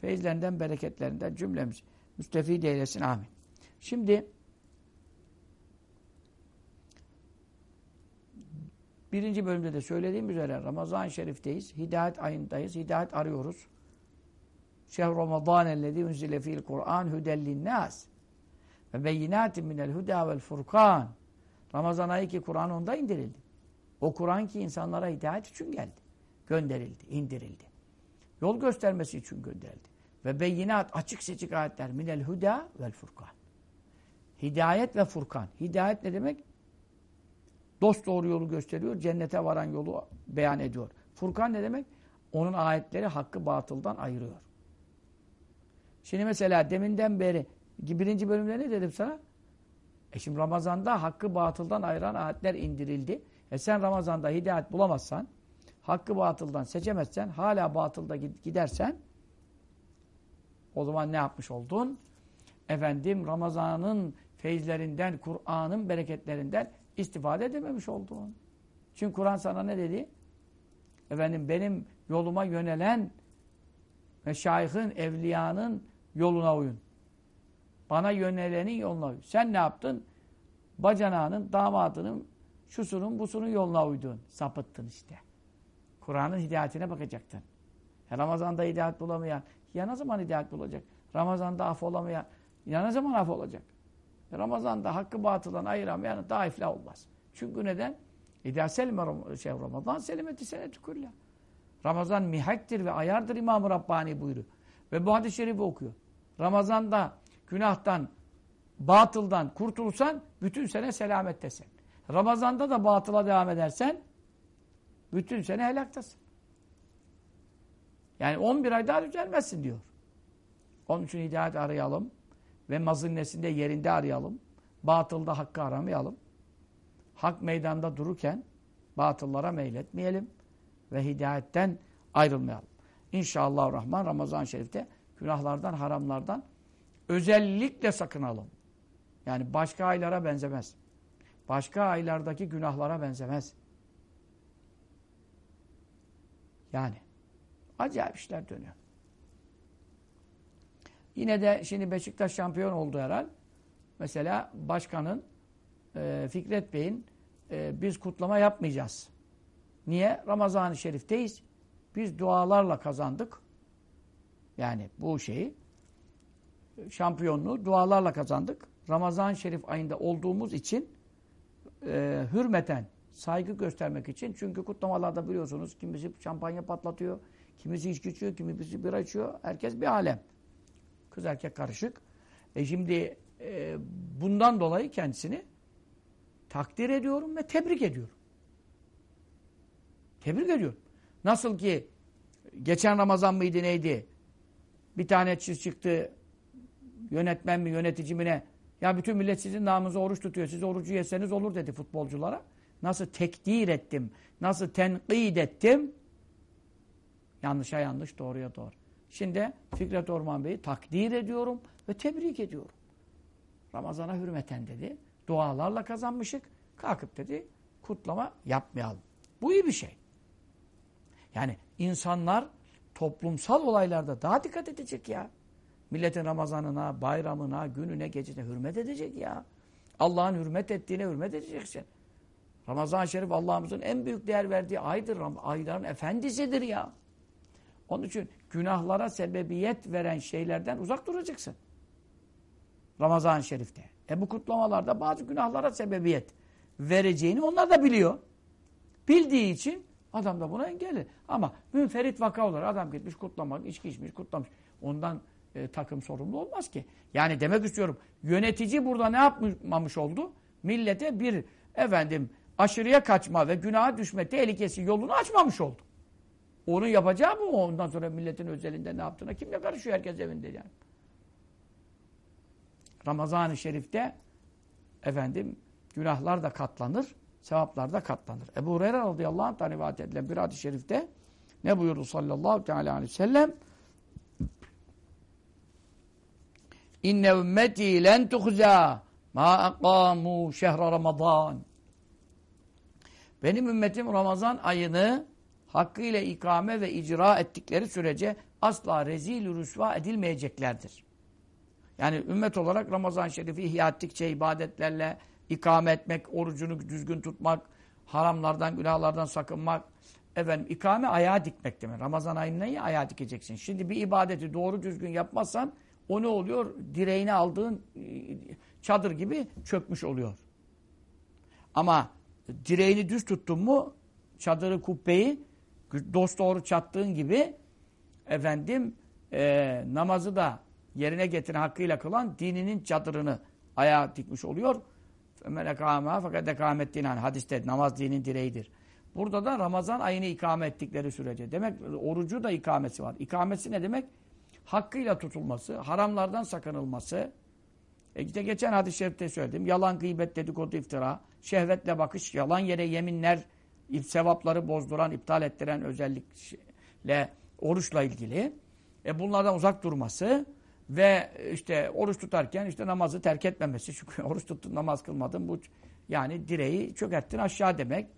Speaker 1: feyizlerinden, bereketlerinden cümlemiz müstefid eylesin. Amin. Şimdi birinci bölümde de söylediğim üzere Ramazan-ı Şerif'teyiz. Hidayet ayındayız. Hidayet arıyoruz. Şehr Ramazan ellezî unzile fi'l Kur'an hudellin nas ve beyinatin minel huda vel furkan. Ramazan ayı ki Kur'an onda indirildi. O Kur'an ki insanlara hidayet için geldi. Gönderildi, indirildi. Yol göstermesi için gönderildi. Ve beyinat açık seçik ayetler minel huda vel furkan. Hidayet ve furkan. Hidayet ne demek? Dost doğru yolu gösteriyor, cennete varan yolu beyan ediyor. Furkan ne demek? Onun ayetleri hakkı batıldan ayırıyor. Şimdi mesela deminden beri birinci bölümde ne dedim sana? E şimdi Ramazan'da hakkı batıldan ayıran ayetler indirildi. E sen Ramazan'da hidayet bulamazsan, hakkı batıldan seçemezsen, hala batılda gidersen o zaman ne yapmış oldun? Efendim Ramazan'ın feyizlerinden, Kur'an'ın bereketlerinden istifade edememiş oldun. Çünkü Kur'an sana ne dedi? Efendim benim yoluma yönelen meşayihin, evliyanın yoluna uyun. Bana yönelenin yoluna uyun. Sen ne yaptın? Bacanağının, damadının, şusunun, busunun yoluna uydun. Sapıttın işte. Kur'an'ın hidayetine bakacaktın. E Ramazan'da hidayet bulamayan, ya ne zaman hidayet bulacak? Ramazan'da af olamayan, ya ne zaman af olacak? E Ramazan'da hakkı batıldan ayıramayan daha iflah olmaz. Çünkü neden? İdâ selime şey, Ramazan selimeti senetü külle. Ramazan mihaktir ve ayardır İmam-ı Rabbani buyuruyor. Ve bu hadis-i şerifi okuyor. Ramazan'da günahtan, batıldan kurtulsan bütün sene selamettesin. Ramazan'da da batıla devam edersen bütün sene helaktasın. Yani 11 ay daha düzelmezsin diyor. Onun için hidayet arayalım ve mazinnesinde yerinde arayalım. Batılda hakkı aramayalım. Hak meydanda dururken batıllara meyletmeyelim ve hidayetten ayrılmayalım. İnşallah Rahman Ramazan-ı Şerif'te günahlardan, haramlardan özellikle sakınalım. Yani başka aylara benzemez. Başka aylardaki günahlara benzemez. Yani acayip işler dönüyor. Yine de şimdi Beşiktaş şampiyon oldu herhal. Mesela başkanın e, Fikret Bey'in e, biz kutlama yapmayacağız. Niye? Ramazan-ı Şerif'teyiz. Biz dualarla kazandık. Yani bu şeyi şampiyonluğu dualarla kazandık. Ramazan-ı Şerif ayında olduğumuz için e, hürmeten, saygı göstermek için. Çünkü kutlamalarda biliyorsunuz kimisi şampanya patlatıyor, kimisi içki içiyor, kimisi bira içiyor. Herkes bir alem. Kız erkek karışık. E şimdi e, bundan dolayı kendisini takdir ediyorum ve tebrik ediyorum. Tebrik ediyorum. Nasıl ki geçen Ramazan mıydı neydi? Bir tane çiz çıktı yönetmen mi yönetici mi ne? Ya bütün millet sizin namınıza oruç tutuyor. Siz orucu yeseniz olur dedi futbolculara. Nasıl tekdir ettim, nasıl tenkid ettim? Yanlışa yanlış, doğruya doğru. Şimdi Fikret Orman Bey'i takdir ediyorum ve tebrik ediyorum. Ramazana hürmeten dedi. Dualarla kazanmışık. Kalkıp dedi kutlama yapmayalım. Bu iyi bir şey. Yani insanlar toplumsal olaylarda daha dikkat edecek ya. Milletin Ramazanına, bayramına, gününe, gecesine hürmet edecek ya. Allah'ın hürmet ettiğine hürmet edeceksin. Ramazan-ı Şerif Allah'ımızın en büyük değer verdiği aydır. Ayların efendisidir ya. Onun için günahlara sebebiyet veren şeylerden uzak duracaksın. Ramazan-ı Şerif'te. E bu kutlamalarda bazı günahlara sebebiyet vereceğini onlar da biliyor. Bildiği için adam da buna engelli. Ama münferit vaka olur. Adam gitmiş kutlamak, içki içmiş, kutlamış. Ondan e, takım sorumlu olmaz ki. Yani demek istiyorum yönetici burada ne yapmamış oldu? Millete bir efendim aşırıya kaçma ve günaha düşme tehlikesi yolunu açmamış oldu. Onun yapacağı bu. Ondan sonra milletin özelinde ne yaptığına kimle karışıyor herkes evinde yani. Ramazan-ı Şerif'te efendim günahlar da katlanır, sevaplar da katlanır. Ebu Hureyre radıyallahu anh rivayet edilen bir hadis-i şerifte ne buyurdu sallallahu teala aleyhi ve sellem? İnne ümmeti len tuhza ma akamu şehre Ramazan. Benim ümmetim Ramazan ayını hakkıyla ikame ve icra ettikleri sürece asla rezil rüsva edilmeyeceklerdir. Yani ümmet olarak Ramazan-ı Şerif'i ihya ettikçe ibadetlerle ikame etmek, orucunu düzgün tutmak, haramlardan, günahlardan sakınmak, efendim ikame ayağa dikmek demek. Ramazan ayında neyi ayağa dikeceksin? Şimdi bir ibadeti doğru düzgün yapmazsan o ne oluyor? Direğini aldığın e, çadır gibi çökmüş oluyor. Ama direğini düz tuttun mu çadırı, kubbeyi dost doğru çattığın gibi efendim e, namazı da yerine getiren hakkıyla kılan dininin çadırını ayağa dikmiş oluyor. Melekâmâ fakat ekamettin hadiste namaz dinin direğidir. Burada da Ramazan ayını ikame ettikleri sürece. Demek orucu da ikamesi var. İkamesi ne demek? Hakkıyla tutulması, haramlardan sakınılması. E işte geçen hadis-i şerifte söyledim. Yalan, gıybet, dedikodu, iftira, şehvetle bakış, yalan yere yeminler, sevapları bozduran, iptal ettiren özellikle oruçla ilgili. E bunlardan uzak durması ve işte oruç tutarken işte namazı terk etmemesi. Çünkü oruç tuttun namaz kılmadın bu yani direği çökerttin aşağı demek.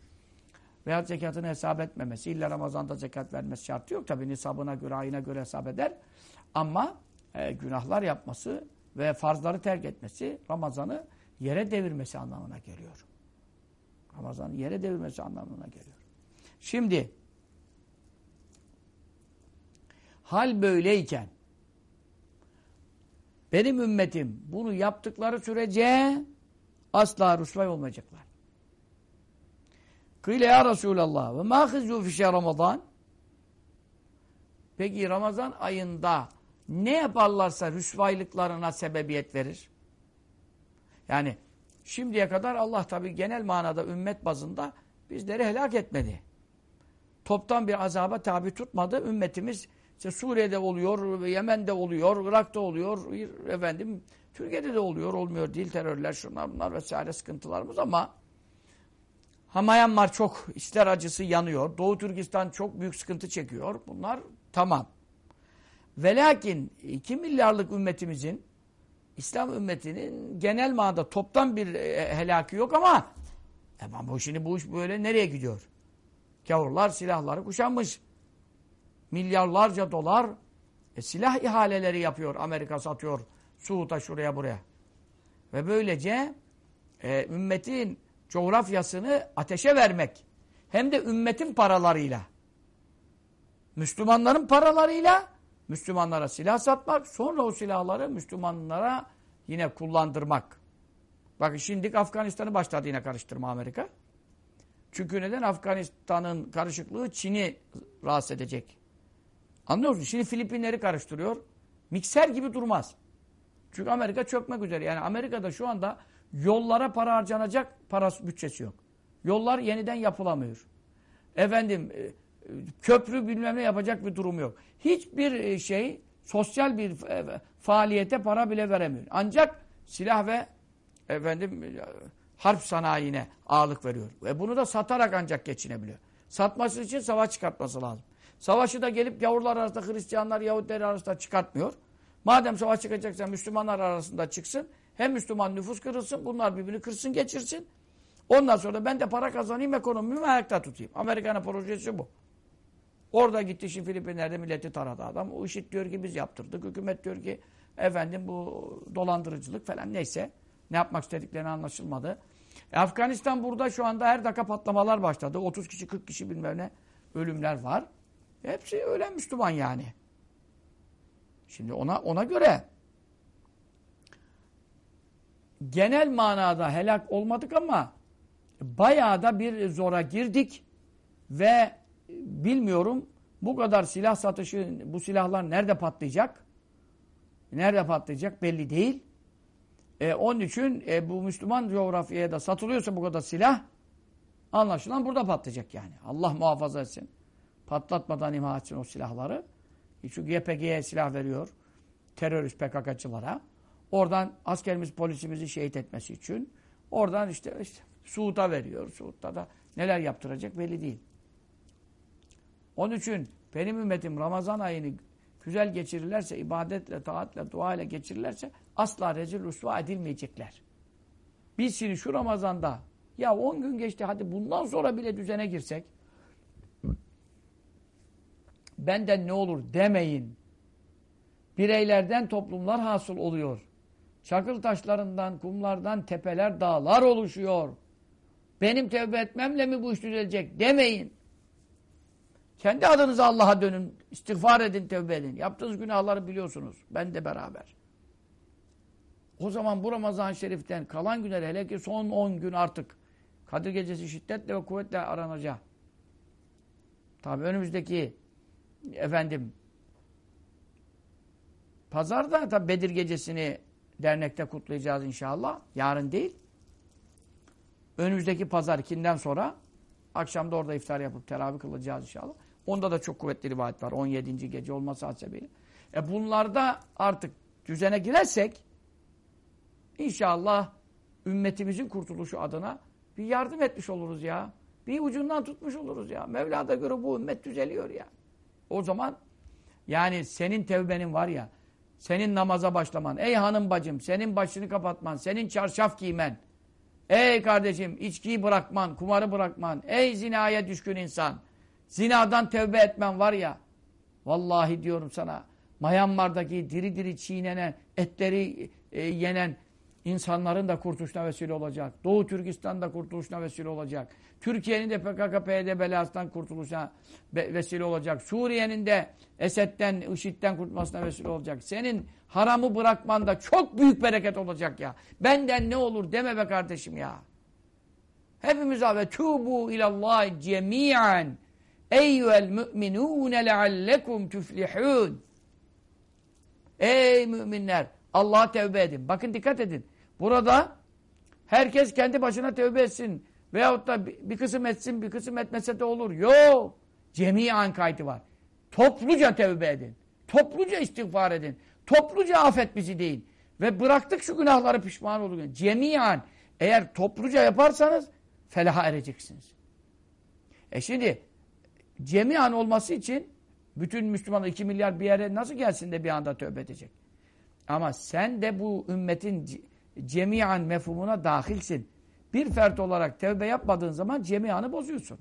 Speaker 1: Veya zekatını hesap etmemesi. İlla Ramazan'da zekat vermesi şartı yok. Tabi nisabına göre, ayına göre hesap eder. Ama e, günahlar yapması ve farzları terk etmesi Ramazan'ı yere devirmesi anlamına geliyor. Ramazan'ı yere devirmesi anlamına geliyor. Şimdi hal böyleyken benim ümmetim bunu yaptıkları sürece asla rusvay olmayacaklar. Kıyle ya Resulallah ve ma hizyu fişe Ramazan Peki Ramazan ayında ne yaparlarsa rüsvaylıklarına sebebiyet verir? Yani şimdiye kadar Allah tabi genel manada ümmet bazında bizleri helak etmedi. Toptan bir azaba tabi tutmadı. Ümmetimiz işte Suriye'de oluyor, Yemen'de oluyor, Irak'ta oluyor, efendim Türkiye'de de oluyor, olmuyor değil terörler, şunlar bunlar vesaire sıkıntılarımız ama ha Myanmar çok ister acısı yanıyor. Doğu Türkistan çok büyük sıkıntı çekiyor. Bunlar tamam. Ve lakin 2 milyarlık ümmetimizin İslam ümmetinin genel manada toptan bir e, helaki yok ama ama bu şimdi bu iş böyle nereye gidiyor? Kavurlar silahları kuşanmış milyarlarca dolar e, silah ihaleleri yapıyor. Amerika satıyor. Suud'a şuraya buraya. Ve böylece e, ümmetin coğrafyasını ateşe vermek. Hem de ümmetin paralarıyla. Müslümanların paralarıyla Müslümanlara silah satmak. Sonra o silahları Müslümanlara yine kullandırmak. Bakın şimdi Afganistan'ı başladı yine karıştırma Amerika. Çünkü neden? Afganistan'ın karışıklığı Çin'i rahatsız edecek. Anlıyor musun? Şimdi Filipinleri karıştırıyor. Mikser gibi durmaz. Çünkü Amerika çökmek üzere. Yani Amerika'da şu anda yollara para harcanacak parası bütçesi yok. Yollar yeniden yapılamıyor. Efendim e, köprü bilmem ne yapacak bir durum yok. Hiçbir e, şey sosyal bir e, faaliyete para bile veremiyor. Ancak silah ve efendim harp sanayine ağırlık veriyor. Ve bunu da satarak ancak geçinebiliyor. Satması için savaş çıkartması lazım. Savaşı da gelip gavurlar arasında, Hristiyanlar, Yahudiler arasında çıkartmıyor. Madem savaş çıkacaksa Müslümanlar arasında çıksın. Hem Müslüman nüfus kırılsın, bunlar birbirini kırsın, geçirsin. Ondan sonra ben de para kazanayım, ekonomimi ayakta tutayım. Amerika'nın projesi bu. Orada gitti şimdi Filipinler'de milleti taradı adam. O işit diyor ki biz yaptırdık. Hükümet diyor ki efendim bu dolandırıcılık falan neyse. Ne yapmak istediklerini anlaşılmadı. E, Afganistan burada şu anda her dakika patlamalar başladı. 30 kişi 40 kişi bilmem ne ölümler var. Hepsi ölen Müslüman yani. Şimdi ona ona göre genel manada helak olmadık ama bayağı da bir zora girdik ve bilmiyorum bu kadar silah satışı, bu silahlar nerede patlayacak? Nerede patlayacak belli değil. E, onun için e, bu Müslüman coğrafyaya da satılıyorsa bu kadar silah anlaşılan burada patlayacak yani. Allah muhafaza etsin. Patlatmadan imha etsin o silahları. E, çünkü YPG'ye silah veriyor. Terörist PKK'çılara. Oradan askerimiz polisimizi şehit etmesi için. Oradan işte, işte Suud'a veriyor. Suud'da da neler yaptıracak belli değil. Onun için benim ümmetim Ramazan ayını güzel geçirirlerse, ibadetle, taatle, dua ile geçirirlerse asla rezil rüsva edilmeyecekler. Biz şimdi şu Ramazan'da ya 10 gün geçti hadi bundan sonra bile düzene girsek benden ne olur demeyin. Bireylerden toplumlar hasıl oluyor. Çakıl taşlarından, kumlardan tepeler, dağlar oluşuyor. Benim tevbe etmemle mi bu iş düzelecek demeyin. Kendi adınıza Allah'a dönün. istiğfar edin, tevbe edin. Yaptığınız günahları biliyorsunuz. Ben de beraber. O zaman bu Ramazan-ı Şerif'ten kalan günler hele ki son 10 gün artık Kadir Gecesi şiddetle ve kuvvetle aranacak. Tabi önümüzdeki efendim pazarda tabi Bedir Gecesi'ni dernekte kutlayacağız inşallah. Yarın değil. Önümüzdeki pazar ikinden sonra akşamda orada iftar yapıp teravih kılacağız inşallah. Onda da çok kuvvetli rivayet var. 17. gece olması hasebiyle. E bunlarda artık düzene girersek inşallah ümmetimizin kurtuluşu adına bir yardım etmiş oluruz ya. Bir ucundan tutmuş oluruz ya. Mevla'da göre bu ümmet düzeliyor ya. O zaman yani senin tevbenin var ya, senin namaza başlaman, ey hanım bacım, senin başını kapatman, senin çarşaf giymen, ey kardeşim içkiyi bırakman, kumarı bırakman, ey zinaya düşkün insan, Zinadan tevbe etmen var ya. Vallahi diyorum sana. Myanmar'daki diri diri çiğnenen, etleri e, yenen insanların da kurtuluşuna vesile olacak. Doğu Türkistan'da kurtuluşuna vesile olacak. Türkiye'nin de PKK, PYD belasından kurtuluşuna vesile olacak. Suriye'nin de Esed'den, IŞİD'den kurtulmasına vesile olacak. Senin haramı bırakmanda çok büyük bereket olacak ya. Benden ne olur deme be kardeşim ya. Hepimiz ve tubu ilallahi cemiyen Eyyüel mü'minûne leallekum tüflihûn. Ey müminler! Allah'a tevbe edin. Bakın dikkat edin. Burada herkes kendi başına tevbe etsin. Veyahut da bir kısım etsin, bir kısım etmese de olur. Yok. Cemiyen kaydı var. Topluca tevbe edin. Topluca istiğfar edin. Topluca affet bizi deyin. Ve bıraktık şu günahları pişman olun. Cemiyen eğer topluca yaparsanız felaha ereceksiniz. E şimdi cemiyan olması için bütün Müslümanlar 2 milyar bir yere nasıl gelsin de bir anda tövbe edecek? Ama sen de bu ümmetin cemiyan mefhumuna dahilsin. Bir fert olarak tövbe yapmadığın zaman cemiyanı bozuyorsun.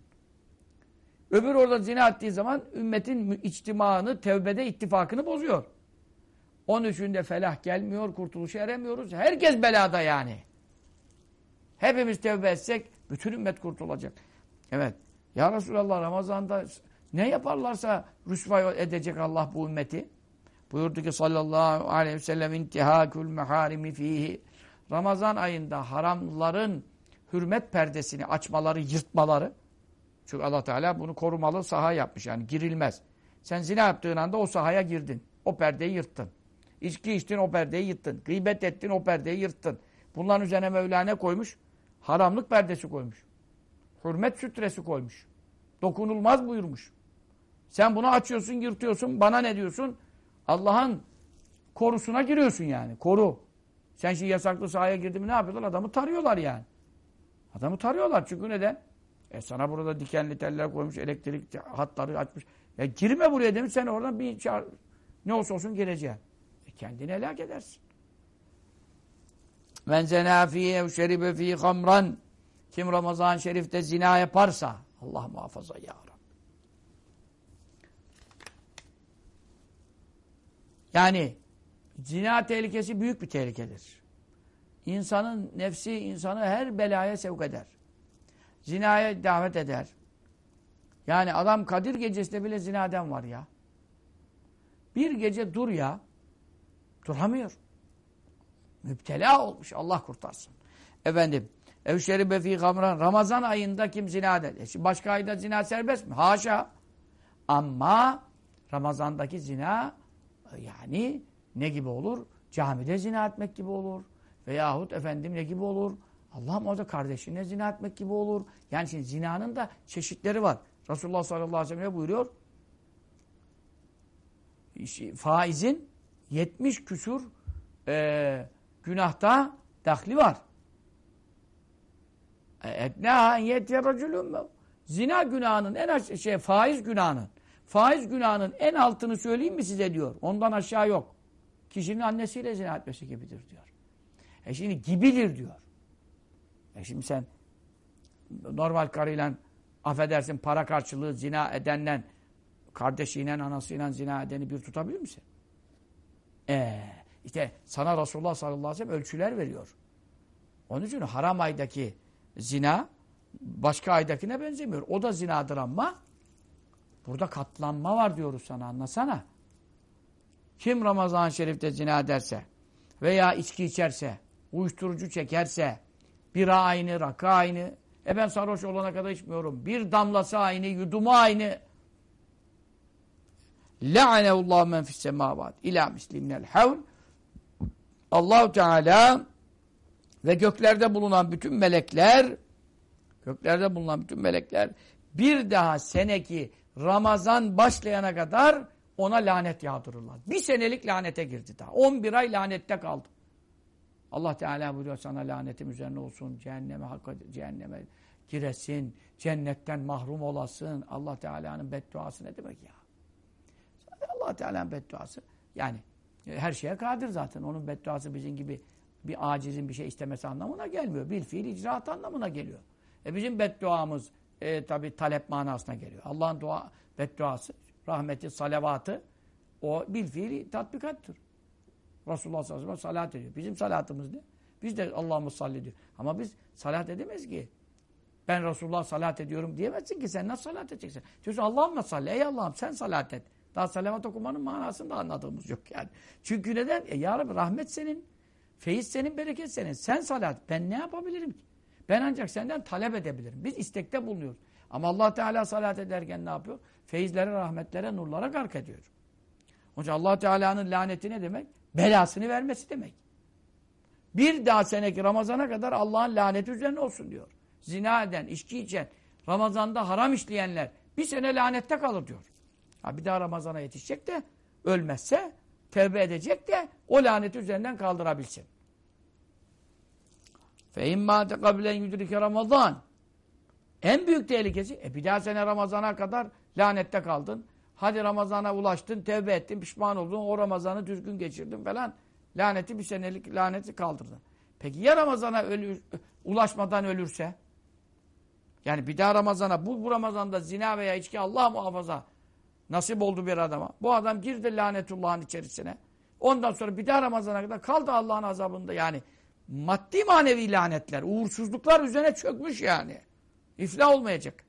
Speaker 1: Öbür orada zina ettiği zaman ümmetin içtimaını, tevbede ittifakını bozuyor. Onun için de felah gelmiyor, kurtuluşa eremiyoruz. Herkes belada yani. Hepimiz tevbe etsek bütün ümmet kurtulacak. Evet. Ya Resulallah Ramazan'da ne yaparlarsa rüsva edecek Allah bu ümmeti. Buyurdu ki sallallahu aleyhi ve sellem intihakül meharimi fihi. Ramazan ayında haramların hürmet perdesini açmaları, yırtmaları. Çünkü Allah Teala bunu korumalı saha yapmış yani girilmez. Sen zina yaptığın anda o sahaya girdin. O perdeyi yırttın. İçki içtin o perdeyi yırttın. Gıybet ettin o perdeyi yırttın. Bunların üzerine Mevla ne koymuş? Haramlık perdesi koymuş. Hürmet sütresi koymuş. Dokunulmaz buyurmuş. Sen bunu açıyorsun, yırtıyorsun. Bana ne diyorsun? Allah'ın korusuna giriyorsun yani. Koru. Sen şimdi yasaklı sahaya girdin mi ne yapıyorlar? Adamı tarıyorlar yani. Adamı tarıyorlar. Çünkü neden? E sana burada dikenli teller koymuş, elektrik hatları açmış. Ya girme buraya demiş. Sen oradan bir çağır, ne olsa olsun gireceksin. E kendini helak edersin. Men zena ev şeribe fî hamran kim Ramazan-ı Şerif'te zina yaparsa Allah muhafaza ya Rabbi. Yani zina tehlikesi büyük bir tehlikedir. İnsanın nefsi insanı her belaya sevk eder. Zinaya davet eder. Yani adam Kadir gecesinde bile zinaden var ya. Bir gece dur ya. Duramıyor. Müptela olmuş. Allah kurtarsın. Efendim. Ev şeribe fî gamran. Ramazan ayında kim zina eder? E başka ayda zina serbest mi? Haşa. Ama Ramazandaki zina yani ne gibi olur? Camide zina etmek gibi olur. Veyahut efendim ne gibi olur? Allah muhafaza kardeşine zina etmek gibi olur. Yani şimdi zinanın da çeşitleri var. Resulullah sallallahu aleyhi ve sellem ne buyuruyor? Faizin 70 küsur e, günahta dahli var. Etneha yetiye racülüm Zina günahının en aşağı şey faiz günahının faiz günahının en altını söyleyeyim mi size diyor. Ondan aşağı yok. Kişinin annesiyle zina etmesi gibidir diyor. E şimdi gibidir diyor. E şimdi sen normal karıyla affedersin para karşılığı zina edenle kardeşiyle anasıyla zina edeni bir tutabilir misin? Ee, işte sana Resulullah sallallahu aleyhi ve sellem ölçüler veriyor. Onun için haram aydaki zina başka aydakine benzemiyor. O da zinadır ama burada katlanma var diyoruz sana anlasana. Kim Ramazan-ı Şerif'te zina ederse veya içki içerse, uyuşturucu çekerse, bira aynı, rakı aynı, e ben sarhoş olana kadar içmiyorum. Bir damlası aynı, yudumu aynı. La'anehullahu men fis semavat ila mislimnel havl. Allahu Teala ve göklerde bulunan bütün melekler göklerde bulunan bütün melekler bir daha seneki Ramazan başlayana kadar ona lanet yağdırırlar. Bir senelik lanete girdi daha. 11 ay lanette kaldı. Allah Teala buyuruyor sana lanetim üzerine olsun. Cehenneme, cehenneme giresin. Cennetten mahrum olasın. Allah Teala'nın bedduası ne demek ya? Allah Teala'nın bedduası. Yani e, her şeye kadir zaten. Onun bedduası bizim gibi bir acizin bir şey istemesi anlamına gelmiyor. Bir fiil icraat anlamına geliyor. E bizim bedduamız e, tabi talep manasına geliyor. Allah'ın dua bedduası, rahmeti, salavatı o bil fiili tatbikattır. Resulullah sallallahu aleyhi ve sellem salat ediyor. Bizim salatımız ne? Biz de Allah'ımız salli diyor. Ama biz salat edemeyiz ki. Ben Resulullah salat ediyorum diyemezsin ki sen nasıl salat edeceksin? Diyorsun Allah'ıma salli. Ey Allah'ım sen salat et. Daha salavat okumanın manasını da anladığımız yok yani. Çünkü neden? E ya Rabbi rahmet senin. Feyiz senin, bereket senin. Sen salat. Ben ne yapabilirim ki? Ben ancak senden talep edebilirim. Biz istekte bulunuyoruz. Ama Allah Teala salat ederken ne yapıyor? Feyizlere, rahmetlere, nurlara gark ediyor. Onun allah Teala'nın laneti ne demek? Belasını vermesi demek. Bir daha seneki Ramazan'a kadar Allah'ın laneti üzerine olsun diyor. Zina eden, içki içen, Ramazan'da haram işleyenler bir sene lanette kalır diyor. Ha bir daha Ramazan'a yetişecek de ölmezse tevbe edecek de o laneti üzerinden kaldırabilsin. Fe imma tekabülen Ramazan. En büyük tehlikesi, e bir daha sene Ramazan'a kadar lanette kaldın. Hadi Ramazan'a ulaştın, tevbe ettin, pişman oldun, o Ramazan'ı düzgün geçirdin falan. Laneti bir senelik laneti kaldırdın. Peki ya Ramazan'a ölür, ulaşmadan ölürse? Yani bir daha Ramazan'a, bu, bu Ramazan'da zina veya içki Allah muhafaza nasip oldu bir adama. Bu adam girdi lanetullahın içerisine. Ondan sonra bir daha Ramazan'a kadar kaldı Allah'ın azabında yani. Maddi manevi lanetler, uğursuzluklar üzerine çökmüş yani. İflah olmayacak.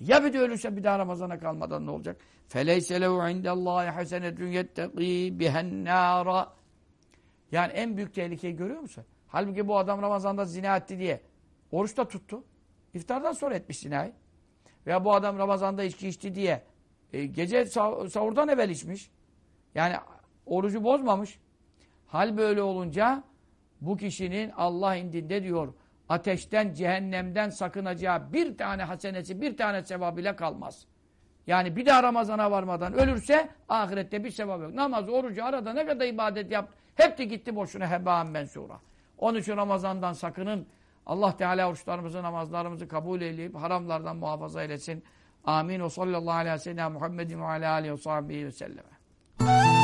Speaker 1: Ya bir de ölürse bir daha Ramazan'a kalmadan ne olacak? فَلَيْسَ لَهُ عِنْدَ اللّٰهِ حَسَنَةٌ يَتَّقِي بِهَا Yani en büyük tehlikeyi görüyor musun? Halbuki bu adam Ramazan'da zina etti diye oruç da tuttu. İftardan sonra etmiş zinayı. Veya bu adam Ramazan'da içki içti diye e, gece sahurdan evvel içmiş. Yani orucu bozmamış. Hal böyle olunca bu kişinin Allah indinde diyor ateşten, cehennemden sakınacağı bir tane hasenesi, bir tane sevabıyla kalmaz. Yani bir daha Ramazan'a varmadan ölürse ahirette bir sevap yok. Namaz, orucu arada ne kadar ibadet yap, hep de gitti boşuna hebaan mensura. Onun için Ramazan'dan sakının. Allah Teala oruçlarımızı, namazlarımızı kabul eyleyip haramlardan muhafaza eylesin. Amin. O sallallahu aleyhi ve sellem Muhammedin ve aleyhi ve sellem.